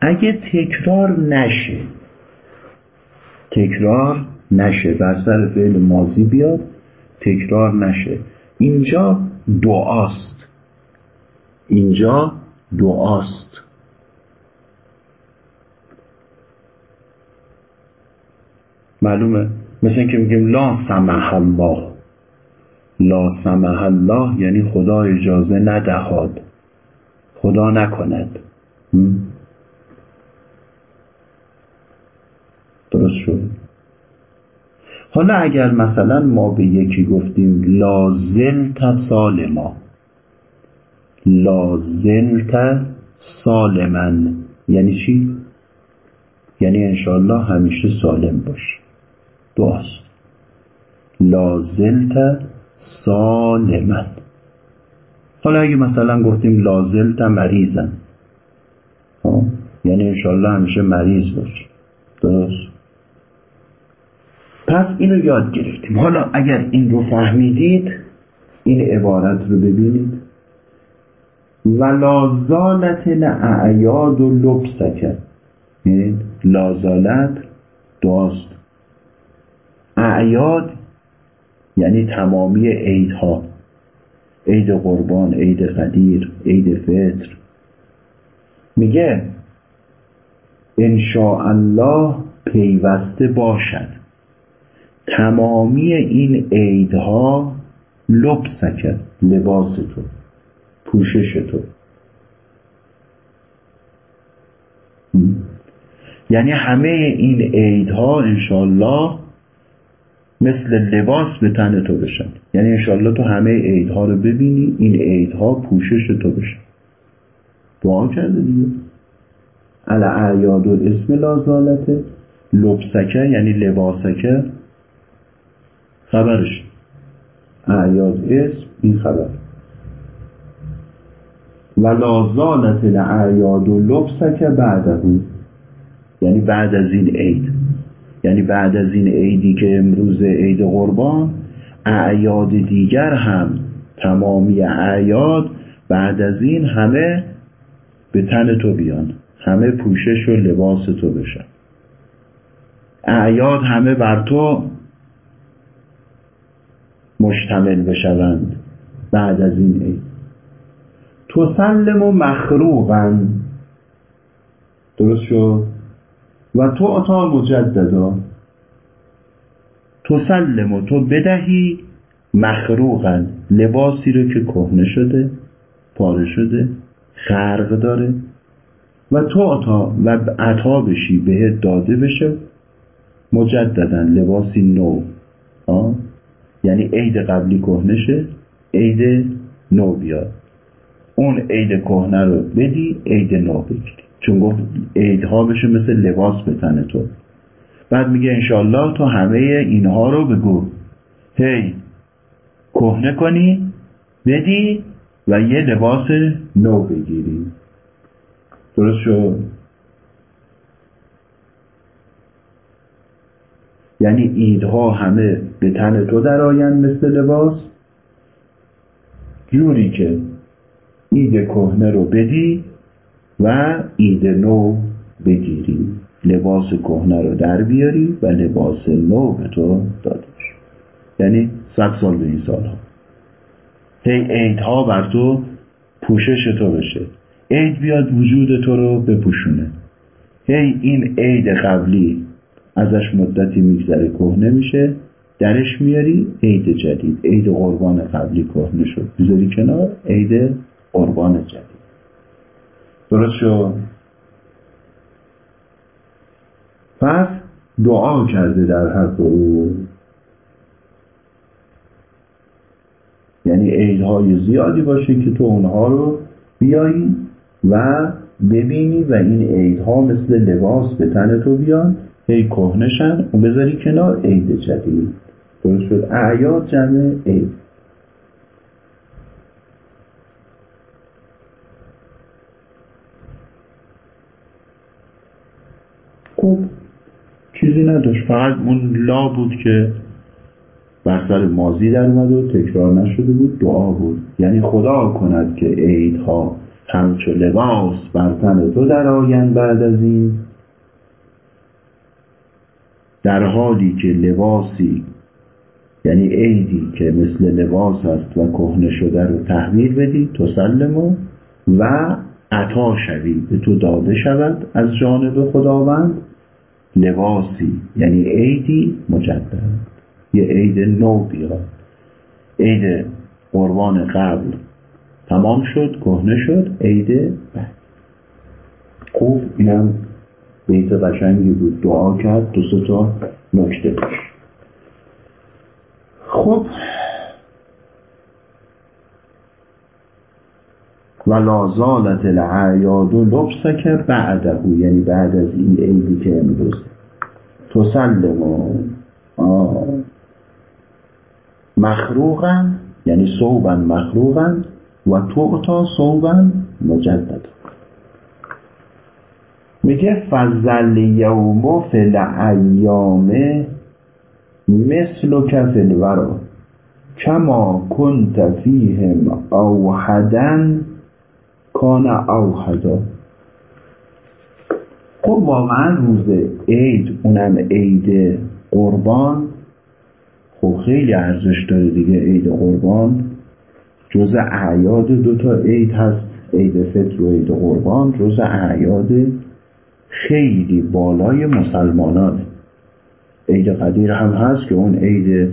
اگه تکرار نشه تکرار نشه بر سر فعل ماضی بیاد تکرار نشه. اینجا دعاست. اینجا دعاست. معلومه؟ مثل اینکه میگیم لا سمح الله. لا سمح الله یعنی خدا اجازه ندهاد. خدا نکند. درست شد؟ حالا اگر مثلا ما به یکی گفتیم لازلت سالما. لازلت سالمن. یعنی چی؟ یعنی انشاءالله همیشه سالم باش. دعاست لازلت سالمن. حالا اگه مثلا گفتیم لازلت مریضن. خب؟ یعنی انشاءالله همیشه مریض باش. درست. پس اینو یاد گرفتیم. حالا اگر این رو فهمیدید این عبارت رو ببینید. ولا زالت الاعیاد و لبسکه یعنی لازالت داست اعیاد یعنی تمامی عیدها. عید قربان عید قدیر عید فطر. میگه ان الله پیوسته باشد. تمامی این عیدها لبسکه. لباس تو پوشش تو یعنی همه این عیدها انشالله مثل لباس به تن تو بشن. یعنی انشالله تو همه عیدها رو ببینی این عیدها پوشش تو بشن. دعا کرده دیگه. علا اعیاد و اسم لازالته. لبسکه یعنی لباسکه. خبرش. اعیاد اسم این خبر. و لازالت الاعیاد و لبسک بعده یعنی بعد از این عید. یعنی بعد از این عیدی که امروز عید قربان اعیاد دیگر هم تمامی اعیاد بعد از این همه به تن تو بیان. همه پوشش و لباس تو بشن. اعیاد همه بر تو مشتمل بشوند بعد از این عید. تسلم و مخروقا. درست شد؟ و تو اتا مجددا. تسلم و تو بدهی مخروقا. لباسی رو که کهنه شده پاره شده خرق داره. و تو عطا و عطا بشی بهت داده بشه. مجددا لباسی نو. آه؟ یعنی عید قبلی کهنه شه عید نو بیاد. اون عید کهنه رو بدی عید نو بگیری. چون گفت عیدها بشه مثل لباس به تن تو. بعد میگه انشالله تو همه اینها رو بگو. هی کهنه کنی بدی و یه لباس نو بگیری. درست شد؟ یعنی ایدها همه به تن تو درآیند مثل لباس. جوری که اید کهنه رو بدی و اید نو بگیری. لباس کهنه رو در بیاری و لباس نو به تو داده یعنی صد سال به این سال ها هی عیدها بر تو پوشش تو بشه. عید بیاد وجود تو رو بپوشونه. هی این عید قبلی ازش مدتی میگذره کهنه میشه. درش میاری عید جدید. عید قربان قبلی کهنه شد. بذاری کنار عید قربان جدید. درست شد؟ پس دعا کرده در حق او یعنی عیدهای زیادی باشه که تو اونها رو بیایی و ببینی و این عیدها مثل لباس به تن تو بیان. هی کهنشن و بذاری کنار عید جدید. درست شد. اعیاد جمع عید خب چیزی نداشت. فقط اون لا بود که بر سر مازی در اومد و تکرار نشده بود دعا بود. یعنی خدا کند که عیدها همچو لباس بر تن تو در آین بعد از این. در حالی که لباسی یعنی عیدی که مثل لباس است و کهنه شده رو تحویل بدی تسلمو و عطا شوی به تو داده شود از جانب خداوند لباسی. یعنی عیدی مجدد. یه عید نو بیاد. عید قربان قبل تمام شد کهنه شد عید بعد. خوب اینم بیت قشنگی بود دعا کرد دو تا نکته خب و لازالت العیاد و لبسک بعده یعنی بعد از این عیدی که امروز. تسلم. مخروغا یعنی صوبا مخروغا و تعطا صوبا مجدد میگه فضل یوم فل ایام مثل و کفل ورا کما کنت فیهم اوحدن کان اوحدا. خب واقعا روز عید اونم عید قربان. خب خیلی ارزش داره دیگه عید قربان. جز اعیاد دو تا عید هست. عید فطر و عید قربان. جز اعیاد خیلی بالای مسلمانانه. عید قدیر هم هست که اون عید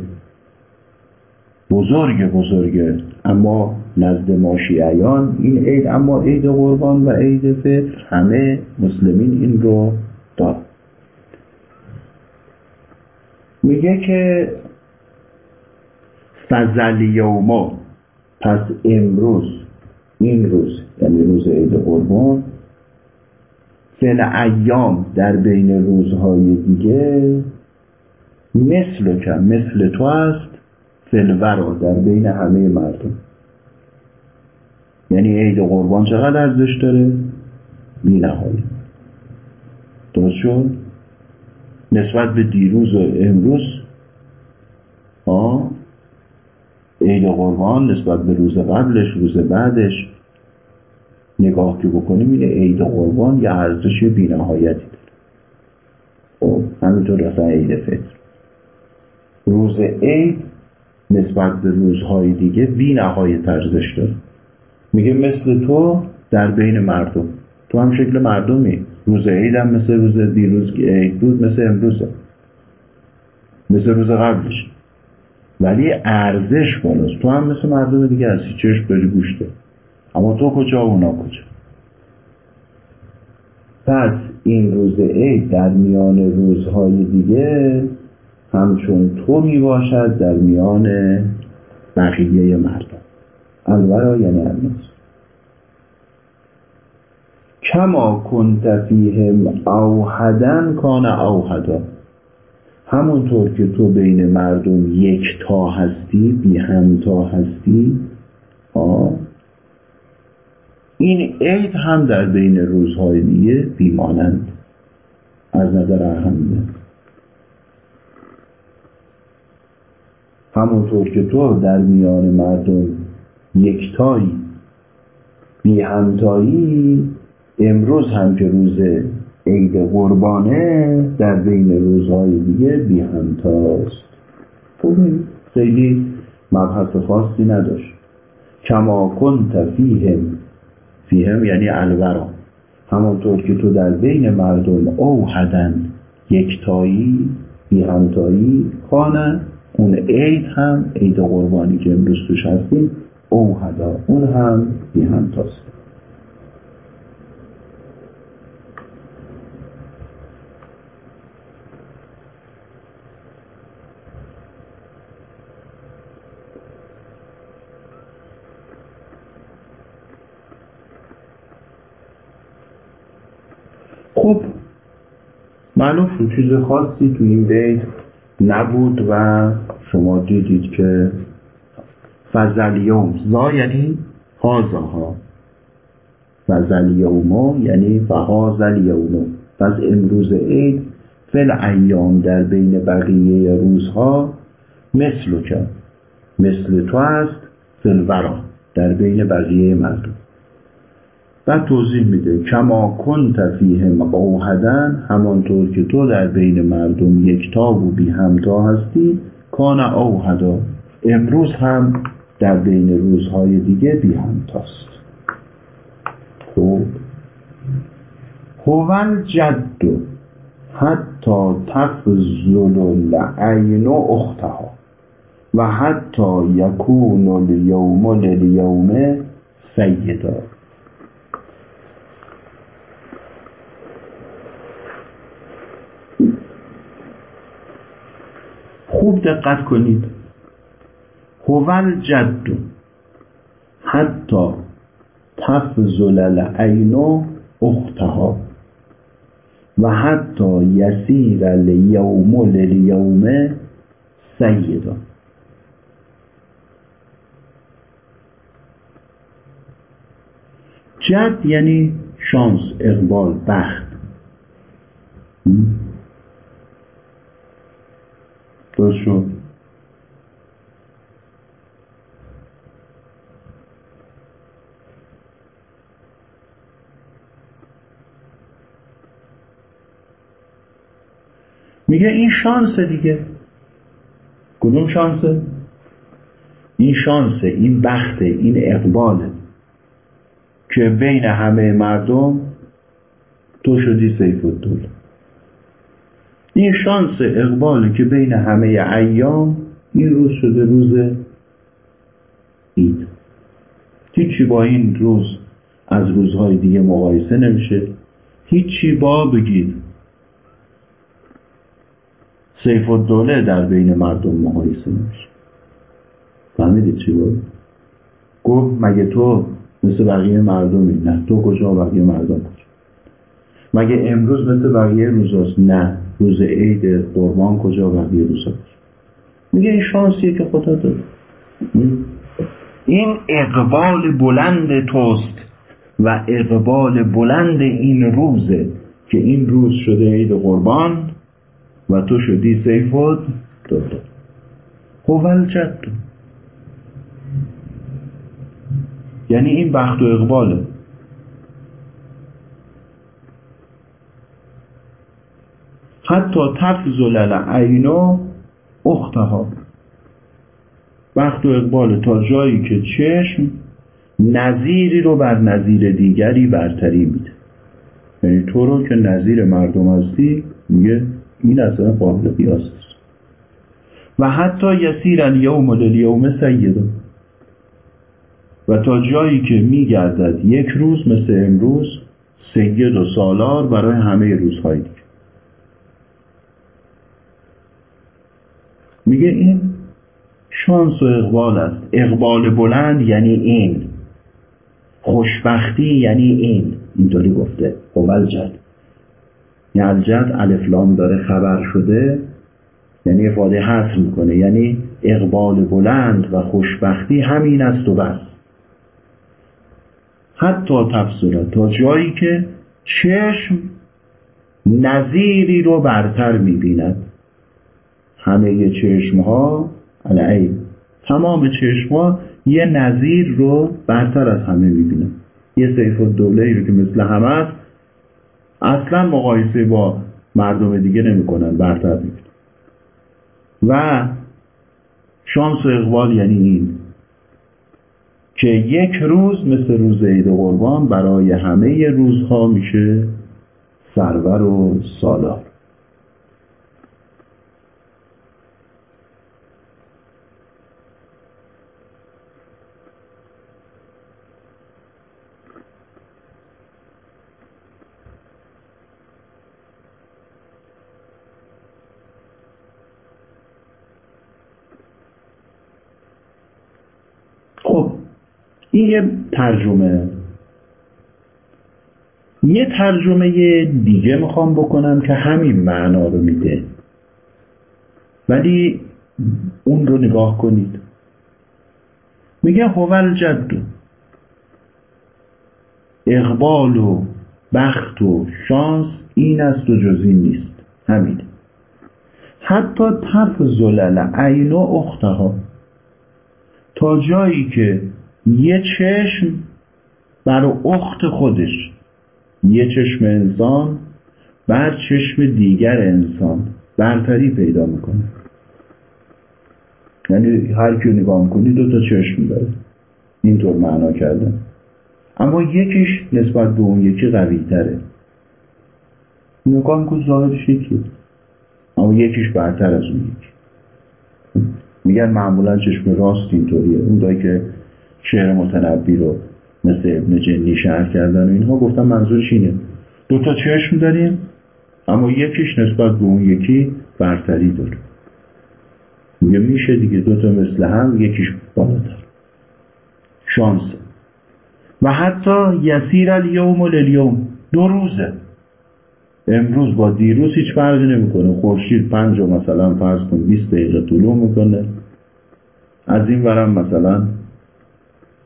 بزرگ بزرگه اما نزد ما شیعیان این عید اما عید قربان و عید فطر. همه مسلمین این رو دار میگه که فزل یوما پس امروز این روز یعنی روز عید قربان فعل ایام در بین روزهای دیگه مثل که مثل تو است فلورا در بین همه مردم. یعنی عید قربان چقدر ارزش داره؟ بی نهایی درست شد؟ نسبت به دیروز و امروز؟ ها عید قربان نسبت به روز قبلش روز بعدش. نگاه که بکنیم اینه عید قربان یه ارزش بینهایتی داره. خب همینطور اصلا عید فطر. روز عید نسبت به روزهای دیگه بی نهایت ارزش داره میگه مثل تو در بین مردم. تو هم شکل مردمی. روز عید هم مثل روز دیروز که عید بود مثل امروزه مثل روز قبلش. ولی ارزش بالاست. تو هم مثل مردم دیگه هستی. چشم داری گوشته اما تو کجا و اونا کجا؟ پس این روز عید در میان روزهای دیگه همچون تو می باشد در میان بقیه مردم. الورا یعنی الناس کما کنت فیهم اوحدن کان اوحدا. همونطور که تو بین مردم یک تا هستی بی همتا هستی آه این عید هم در بین روزهای دیگه بیمانند. از نظر اهمیت. همونطور که تو در میان مردم یکتایی بی همتایی امروز هم که روز عید قربانه در بین روزهای دیگه بی همتاست خب خیلی مبحث خاصی نداشت. کما کنت فیهم فیهم یعنی الورا. همانطور که تو در بین مردم اوحدن یکتایی بی همتایی کانه اون عید هم عید قربانی که امروز توش هستیم اوحدا اون هم بی همتاست خب معلوم شد چیز خاصی تو این بیت نبود و شما دیدید که فضل یوم زا یعنی هازا ها فضل یوم یعنی فهازل یوم پس امروز عید فل ایام در بین بقیه روزها مثل که مثل تو است فل ورا در بین بقیه مردم. بعد توضیح میده. کما کنت فیهم اوهدن همانطور که تو در بین مردم یکتا و بی همتا هستی کان اوهدا امروز هم در بین روزهای دیگه بی همتاست. خب هول جد حتی تفضل العین اختها و حتی یکون الیوم لیوم سیدا. خوب دقت کنید. هول جد. حتی تفضل العین اختها. و حتی یسیر الیوم لیوم سیدا جد یعنی شانس اقبال بخت درست شد میگه این شانس دیگه. کدوم شانسه این شانسه این بخته این اقباله که بین همه مردم تو شدی سیف الدوله این شانس اقباله که بین همه ایام این روز شده روز عید. هیچی با این روز از روزهای دیگه مقایسه نمیشه. هیچی با بگید. سیف الدوله در بین مردم مقایسه نمیشه. فهمیدید چی بود؟ گفت مگه تو مثل بقیه مردمی نه تو کجا بقیه مردم کجا؟ مگه امروز مثل بقیه روزاست؟ نه. روز عید قربان کجا بقیه روزا میگه این شانسیه که خدا داد این اقبال بلند توست و اقبال بلند این روزه که این روز شده عید قربان و تو شدی سیفود دو هول جد یعنی این بخت و اقباله. حتی تفضل العینو اختها. بخت و اقبال تا جایی که چشم نظیری رو بر نظیر دیگری برتری میده. یعنی تو رو که نظیر مردم هستی میگه این اصلا قابل قیاس است. و حتی یسیر الیوم لیوم سیده. و تا جایی که میگردد یک روز مثل امروز سید و سالار برای همه روزهای دیگه. میگه این شانس و اقبال است. اقبال بلند یعنی این. خوشبختی یعنی این. اینطوری گفته. قبل جد یلجد الفلام داره خبر شده یعنی افاده حصر می‌کنه. یعنی اقبال بلند و خوشبختی همین است و بس. حتی تفسیره تا جایی که چشم نظیری رو برتر می‌بیند. همه چشم ها تمام چشم ها یه نظیر رو برتر از همه می‌بینن یه سیف دوله رو که مثل همه است اصلا مقایسه با مردم دیگه نمی‌کنن برتر می‌بینن. و شانس و اقبال یعنی این که یک روز مثل روز عید قربان برای همه روزها میشه سرور و سالار. این یه ترجمه. یه ترجمه دیگه می‌خوام بکنم که همین معنا رو میده. ولی اون رو نگاه کنید. میگه هول جدو اقبال و بخت و شانس این است و جزی نیست. همین. حتی تفضل عین و اختها. تا جایی که یه چشم بر اخت خودش. یه چشم انسان بر چشم دیگر انسان برتری پیدا می‌کنه. یعنی هر کی نگاه می‌کنی دو تا چشم داره. اینطور معنا کردن اما یکیش نسبت به اون یکی قوی تره نگاه میکن ظاهرش یکی اما یکیش برتر از اون یکی. میگن معمولا چشم راست اینطوریه. اون دایی که شعر متنبی رو مثل ابن جنی شهر کردن و اینها گفتم منظورش اینه. دو تا چشم داریم اما یکیش نسبت به اون یکی برتری داره. میگه میشه دیگه دو تا مثل هم یکیش بالاتر. شانس. و حتی یسیر الیوم و لیوم دو روزه. امروز با دیروز هیچ فرقی نمی‌کنه. خورشید پنج و مثلا فرض کن 20 دقیقه طلوع می‌کنه. از این ورم مثلا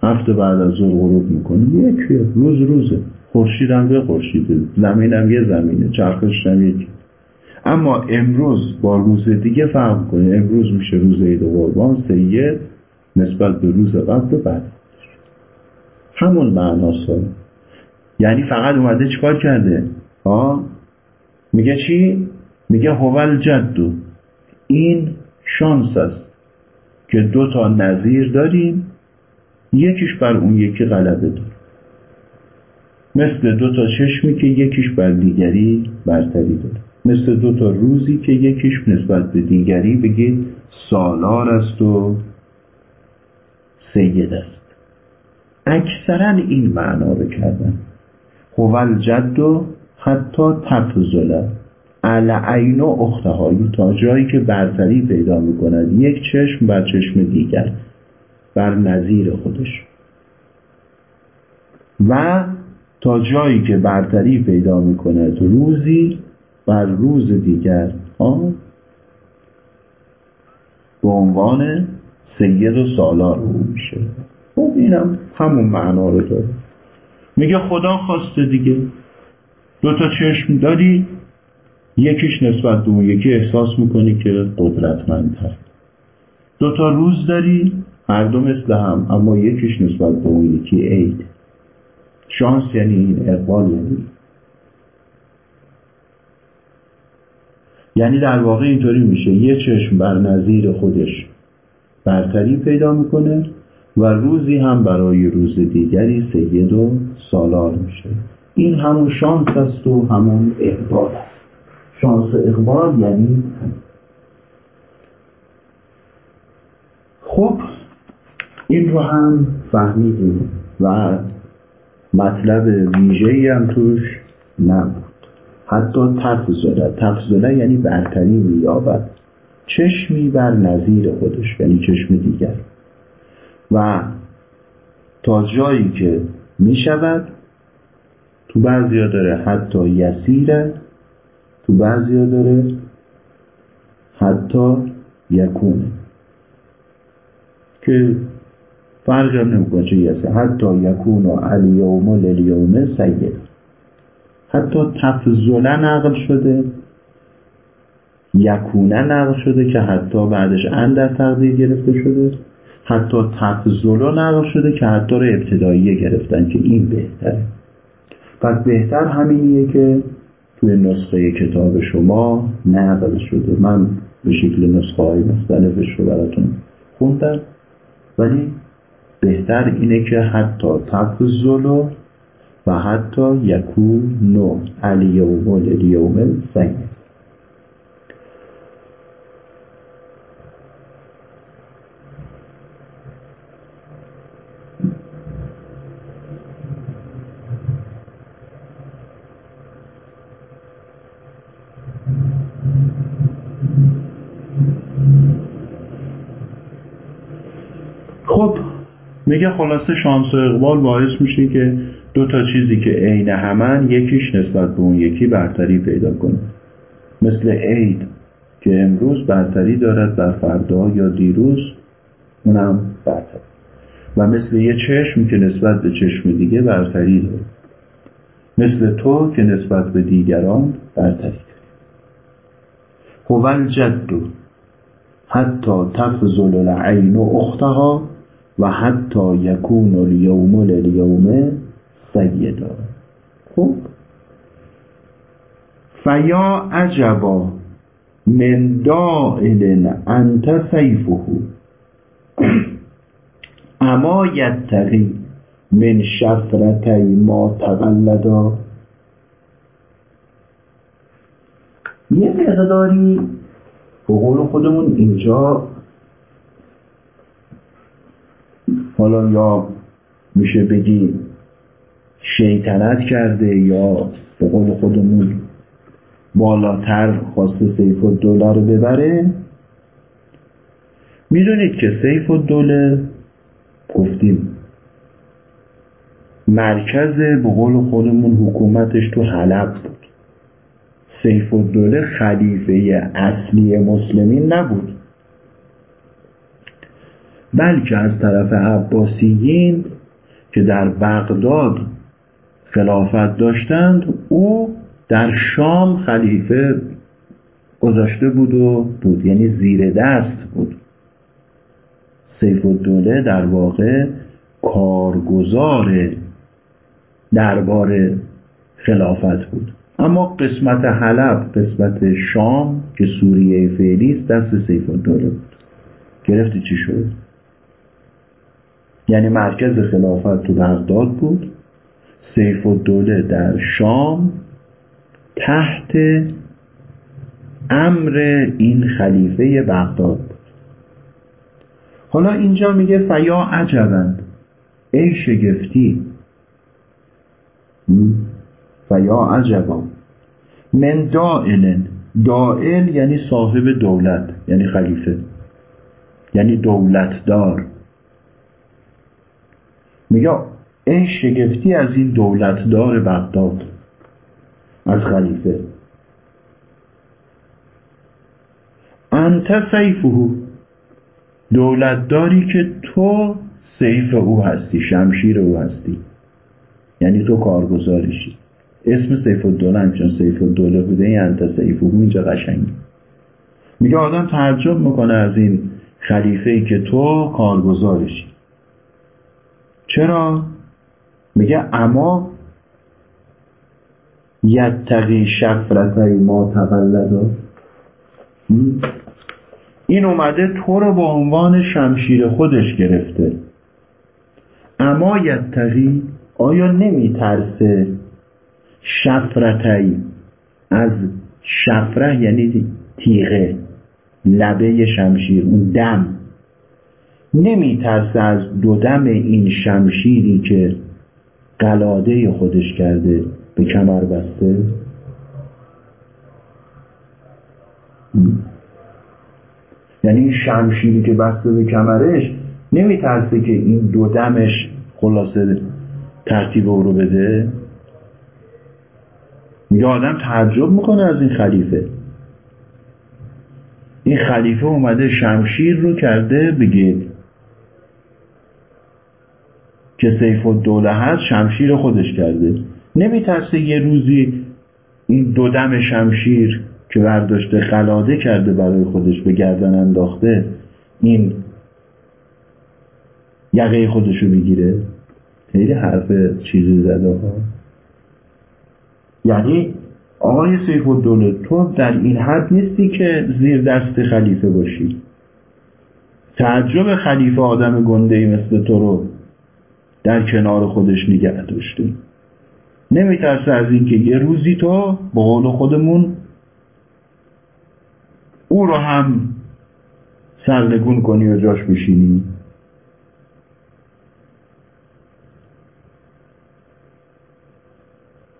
هفته بعد از ظهر غروب می‌کنه یک روز روزه خورشید هم یه خورشیده زمین هم یه زمینه چرخش یکی. اما امروز با روز دیگه فهم کنه امروز میشه روز عید قربان سید نسبت به روز قبل بعد. همون معناست. یعنی فقط اومده چیکار کرده؟ ها میگه چی؟ میگه هول جدو. این شانس است که دو تا نظیر داریم. یکیش بر اون یکی غلبه داره. مثل دو تا چشمی که یکیش بر دیگری برتری داره. مثل دو تا روزی که یکیش نسبت به دیگری بگید سالار است و سید است. اکثرا این معنا رو کردن. هول جد و حتی تفضله عل عین و اختهایی تا جایی که برتری پیدا می‌کند. یک چشم بر چشم دیگر. بر نظیر خودش. و تا جایی که برتری پیدا می کند روزی بر روز دیگر آن به عنوان سید و سالار او میشه. خب اینم همون معنا رو داره. میگه خدا خواسته دیگه. دو تا چشم داری یکیش نسبت به اون یکی احساس می‌کنی که قدرتمندتر. دو تا روز داری هر دو مثل هم اما یکیش نسبت به اون یکی عید. شانس یعنی این اقبال یعنی یعنی در واقع اینطوری میشه. یه چشم بر نظیر خودش برتری پیدا می‌کنه و روزی هم برای روز دیگری سید و سالار میشه. این همون شانس است و همون اقبال است. شانس و اقبال یعنی خب این رو هم فهمیدیم و مطلب ویژه هم توش نبود. حتی تفضله تفضله یعنی برتری مییابد چشمی بر نظیر خودش یعنی چشم دیگر. و تا جایی که می شود تو بعضیا داره حتی یسیره تو بعضیا داره حتی یکونه. که فرق هم نمی‌کنه چه یسه حتی یکون و الیوم و لیوم سید حتی تفضله نقل شده. یکونه نقل شده که حتی بعدش ان در تقدیر گرفته شده. حتی تفضل نقل شده که حتی رو ابتداییه گرفتن که این بهتره. پس بهتر همینیه که توی نسخه کتاب شما نقل شده. من به شکل نسخه های مختلفش رو براتون خوندم. ولی بهتر اینه که حتی تفضل و حتی یکون نو الیوم الیوم سید میگه خلاصه شانس و اقبال باعث میشه که دو تا چیزی که عین همن یکیش نسبت به اون یکی برتری پیدا کنه. مثل عید که امروز برتری دارد بر فردا یا دیروز اونم برتری. و مثل یه چشم که نسبت به چشم دیگه برتری داره مثل تو که نسبت به دیگران برتری داری هو الجد حتی تفضل العین اختها و حتی یکون الیوم الیوم سیدا. خب؟ فیا عجبا من دائل انت سیفه. اما یتقی من شفرتی ما تولدا یه مقداری به قول خودمون اینجا حالا یا میشه بگی شیطنت کرده یا به قول خودمون بالاتر خواسته سیف و دوله رو ببره؟ می‌دونید که سیف و دوله گفتیم مرکز به قول خودمون حکومتش تو حلب بود. سیف و دوله خلیفه اصلی مسلمین نبود. بلکه از طرف عباسیین که در بغداد خلافت داشتند او در شام خلیفه گذاشته بود و بود یعنی زیر دست بود. سیف الدوله در واقع کارگزار دربار خلافت بود. اما قسمت حلب قسمت شام که سوریه فعلی است دست سیف الدوله بود. گرفتی چی شد؟ یعنی مرکز خلافت تو بغداد بود سیف و دوله در شام تحت امر این خلیفه بغداد بود. حالا اینجا میگه فیا عجبند ای شگفتی. فیا عجبا من دائل دائل یعنی صاحب دولت یعنی خلیفه. یعنی دولتدار. میگه این شگفتی از این دولتدار بغداد از خلیفه. انت سیفه دولتداری که تو سیف او هستی شمشیر او هستی. یعنی تو کارگزارشی. اسم سیف الدوله هم چون سیف الدوله بوده این انت سیفه اینجا قشنگی میگه آدم تعجب می‌کنه از این خلیفه ای که تو کارگزارشی. چرا؟ میگه اما یتقی شفرتای ما تقلدا این اومده تو رو به عنوان شمشیر خودش گرفته اما یتقی آیا نمی ترسه شفرتای از شفره یعنی تیغه لبه شمشیر اون دم نمی ترسه از دو دم این شمشیری که قلاده خودش کرده به کمر بسته؟ یعنی این شمشیری که بسته به کمرش نمی ترسه که این دو دمش خلاصه ترتیب او رو بده؟ میگه آدم تعجب می‌کنه از این خلیفه. این خلیفه اومده شمشیر رو کرده بگید که سیف و دوله هست شمشیر خودش کرده. نمیترسه یه روزی این دو دم شمشیر که برداشته خلاده کرده برای خودش به گردن انداخته این یقه خودشو بگیره خیلی حرف چیزی زده ها یعنی آقای سیف و دوله تو در این حد نیستی که زیر دست خلیفه باشی. تعجب خلیفه آدم گنده ای مثل تو رو در کنار خودش نگه داشته نمیترسه از اینکه یه روزی تو با قول خودمون او رو هم سرنگون کنی و جاش بشینی.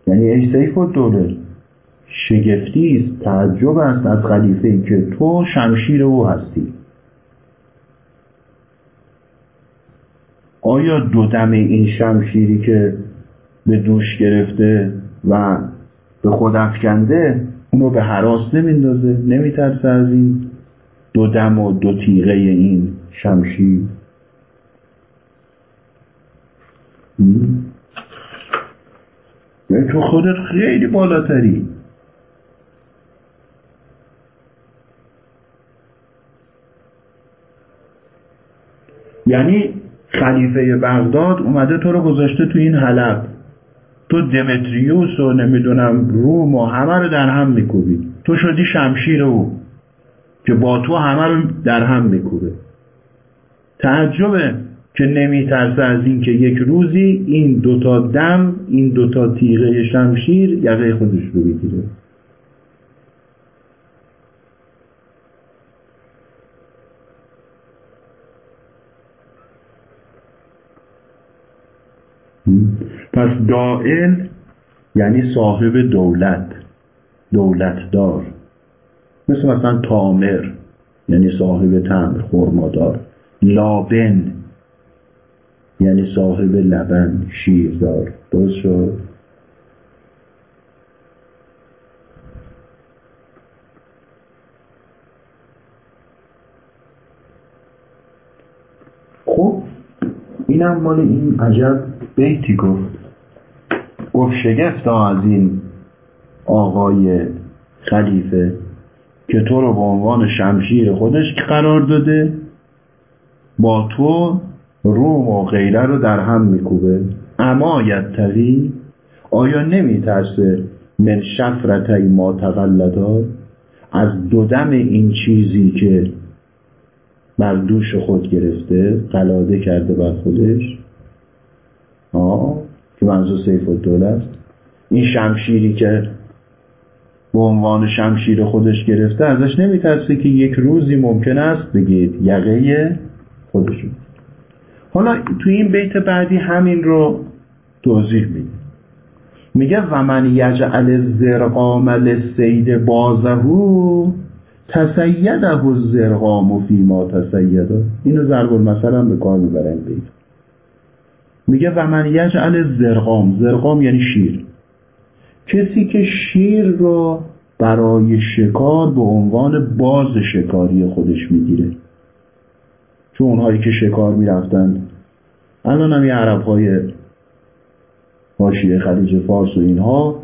یعنی ای سیف و دوله شگفتی است تعجب است از خلیفه که تو شمشیر او هستی. آیا دو دم این شمشیری که به دوش گرفته و به خود افکنده اونو به حراس نمیندازه؟ نمیترسه از این دو دم و دو تیغه این شمشیر؟ تو خودت خیلی بالاتری. یعنی خلیفه بغداد اومده تو رو گذاشته تو این حلب. تو دمتریوس و نمی‌دونم روم و همه رو در هم میکوبی. تو شدی شمشیر او که با تو همه رو در هم میکوبه. تعجبه که نمیترسه از اینکه یک روزی این دوتا دم این دوتا تیغه شمشیر یقه خودش رو بگیره. پس دائل یعنی صاحب دولت دولتدار. مثل مثلا تامر یعنی صاحب تمر خرمادار. لابن یعنی صاحب لبن شیردار. درست شد؟ خب اینم مال این عجب بیتی گفت. گفت شگفتا از این آقای خلیفه که تو رو به عنوان شمشیر خودش قرار داده با تو روم و غیره رو در هم میکوبه. اما یتقی آیا نمیترسه من شفرتی ما تقلدا از دودم این چیزی که بر دوش خود گرفته قلاده کرده بر خودش؟ آه. که منظور سیف الدوله است این شمشیری که به عنوان شمشیر خودش گرفته ازش نمیترسه که یک روزی ممکن است بگید یقه خودشون حالا تو این بیت بعدی همین رو توضیح میده میگه و من یجعل زرقام لسید بازهو تسیده الزرقام فی ما تسیده. اینو ضرب المثل هم به کار می‌بره این بیت. میگه و من یجعل زرقام. زرقام یعنی شیر. کسی که شیر رو برای شکار به عنوان باز شکاری خودش می‌گیره. چون اونهایی که شکار می‌رفتن. الان هم یه عرب های حاشیه خلیج فارس و اینها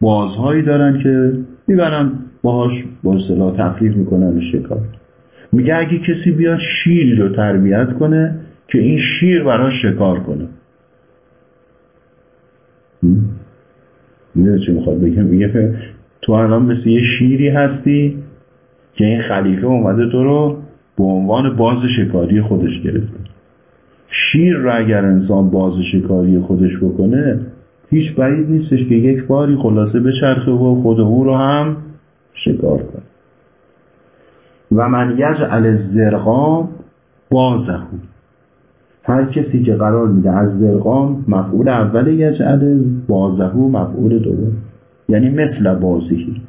بازهایی دارن که می‌برن باهاش با اصطلاح تفریح می‌کنن شکار. میگه اگه کسی بیاد شیری رو تربیت کنه که این شیر براش شکار کنه. می‌دونه چی می‌خواد بگم؟ میگه تو الان مثل یه شیری هستی که این خلیفه اومده تو رو به عنوان باز شکاری خودش گرفته. شیر رو اگر انسان باز شکاری خودش بکنه هیچ بعید نیستش که یک باری خلاصه به چرخه و خود او رو هم شکار کنه. و من یجعل زرقام بازهو هر کسی که قرار میده از زرقام مفعول اول یجعل بازهو مفعول دوم. یعنی مثل بازیهی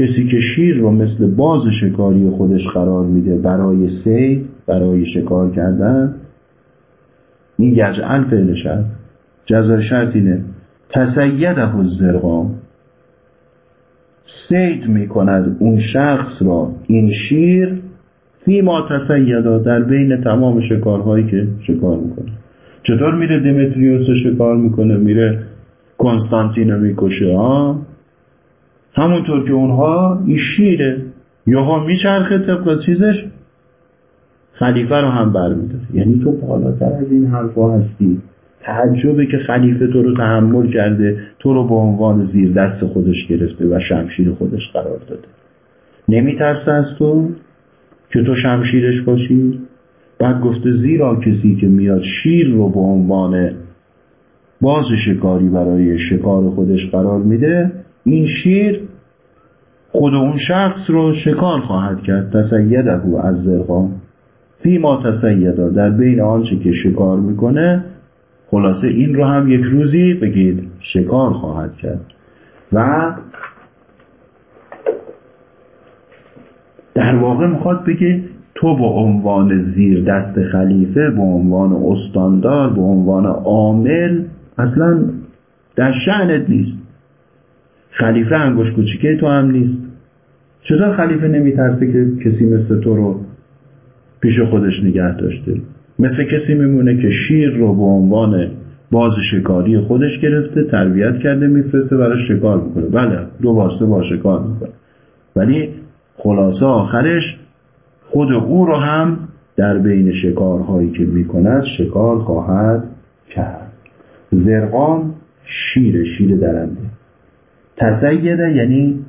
کسی که شیر رو مثل باز شکاری خودش قرار میده برای سید برای شکار کردن این یجعل فعل شرط جزای شرط اینه. تسیده الزرقام. سید می‌کند اون شخص را. این شیر فی ما تسیدا در بین تمام شکارهایی که شکار می‌کنه. چطور میره دیمتریوس شکار می‌کنه؟ میره کنستانتین رو می‌کشه ها. همونطور که اونها این شیره. یاها میچرخه طبق چیزش خلیفه رو هم برمیداره. یعنی تو بالاتر از این حرفا هستی. تعجبه که خلیفه تو رو تحمل کرده تو رو به عنوان زیر دست خودش گرفته و شمشیر خودش قرار داده. نمیترسه از تو؟ که تو شمشیرش باشی؟ بعد گفته زیرا کسی که میاد شیر رو به عنوان باز شکاری برای شکار خودش قرار میده این شیر خود اون شخص رو شکار خواهد کرد. تسیده از زرقا فی ما تسیدا در بین آنچه که شکار می‌کنه خلاصه این رو هم یک روزی بگید شکار خواهد کرد. و در واقع می‌خواد بگه تو به عنوان زیر دست خلیفه به عنوان استاندار به عنوان عامل اصلا در شعنت نیست. خلیفه انگوش کوچیکه تو هم نیست. چطور خلیفه نمیترسه که کسی مثل تو رو پیش خودش نگه داشته؟ مثل کسی میمونه که شیر رو به عنوان باز شکاری خودش گرفته تربیت کرده میفرسته برای شکار می‌کنه. بله دو بار سه بار شکار می‌کنه. ولی خلاصه آخرش خود او رو هم در بین شکارهایی که می‌کند شکار خواهد کرد. زرقام شیر شیر درنده. تسیده یعنی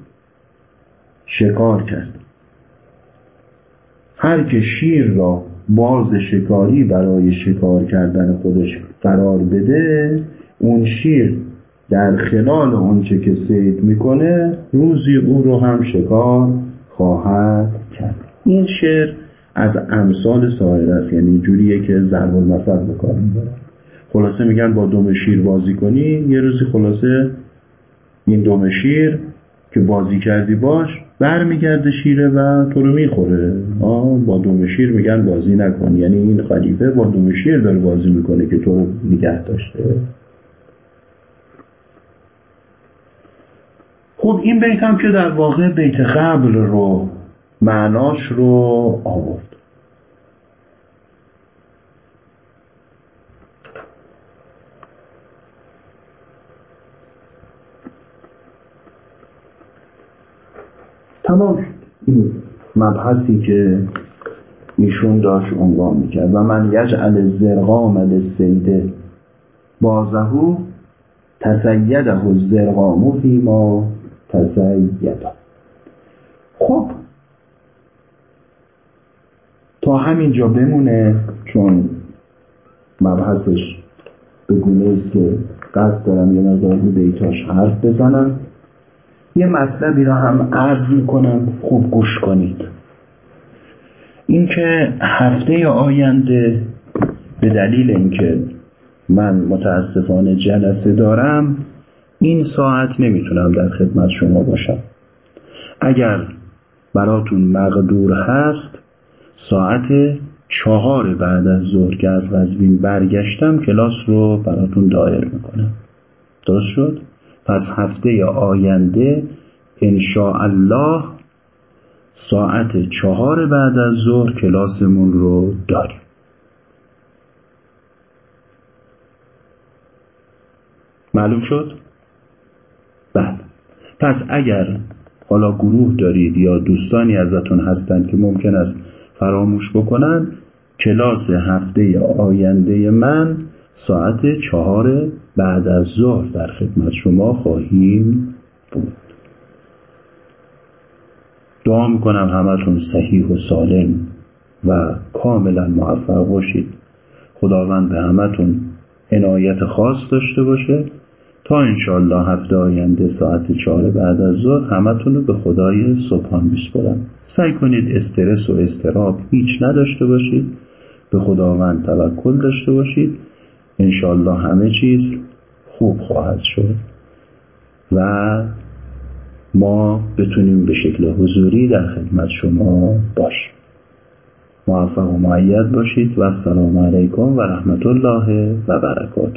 شکار کرد. هر که شیر را باز شکاری برای شکار کردن خودش قرار بده اون شیر در خلال اونچه که سید می‌کنه روزی او رو هم شکار خواهد کرد. این شعر از امثال سایر است. یعنی جوریه که ضرب المثل به کار خلاصه میگن با دم شیر بازی کنی یه روزی خلاصه این دم شیر که بازی کردی باش برمیگرده شیره و تو رو می‌خوره. با دوم شیر میگن بازی نکن. یعنی این خلیفه با دوم شیر داره بازی می‌کنه که تو رو نگه داشته. خب این بیت هم که در واقع بیت قبل رو معناش رو آورد. تمام شد. این مبحثی که ایشون داشت عنوان می‌کرد. و من یجعل زرقام للسیده بازهو تسیده الزرقام فیما تسیده خب. تا همینجا بمونه چون مبحثش به گونه است که قصد دارم یه مقدار بیتاش حرف بزنم. یه مطلبی را هم عرض می‌کنم. خوب گوش کنید. اینکه هفته آینده به دلیل اینکه من متاسفانه جلسه دارم این ساعت نمی‌تونم در خدمت شما باشم اگر براتون مقدور هست ساعت چهار بعد از ظهر که از قزوین برگشتم کلاس رو براتون دایر می‌کنم درست شد؟ پس هفته آینده الله ساعت چهار بعد از ظهر کلاسمون رو داریم معلوم شد؟ پس اگر حالا گروه دارید یا دوستانی ازتون هستند که ممکن است فراموش بکنن کلاس هفته آینده من ساعت چهار بعد از ظهر در خدمت شما خواهیم بود. دعا می‌کنم همتون صحیح و سالم و کاملا موفق باشید. خداوند به همتون عنایت خاص داشته باشه. تا انشالله هفته آینده ساعت چهار بعد از ظهر همتون رو به خدای صبحان میسپرم سعی کنید استرس و استراب هیچ نداشته باشید. به خداوند توکل داشته باشید. انشالله همه چیز خوب خواهد شد و ما بتونیم به شکل حضوری در خدمت شما باشیم. موفق و معید باشید. و السلام علیکم و رحمت الله و برکاته.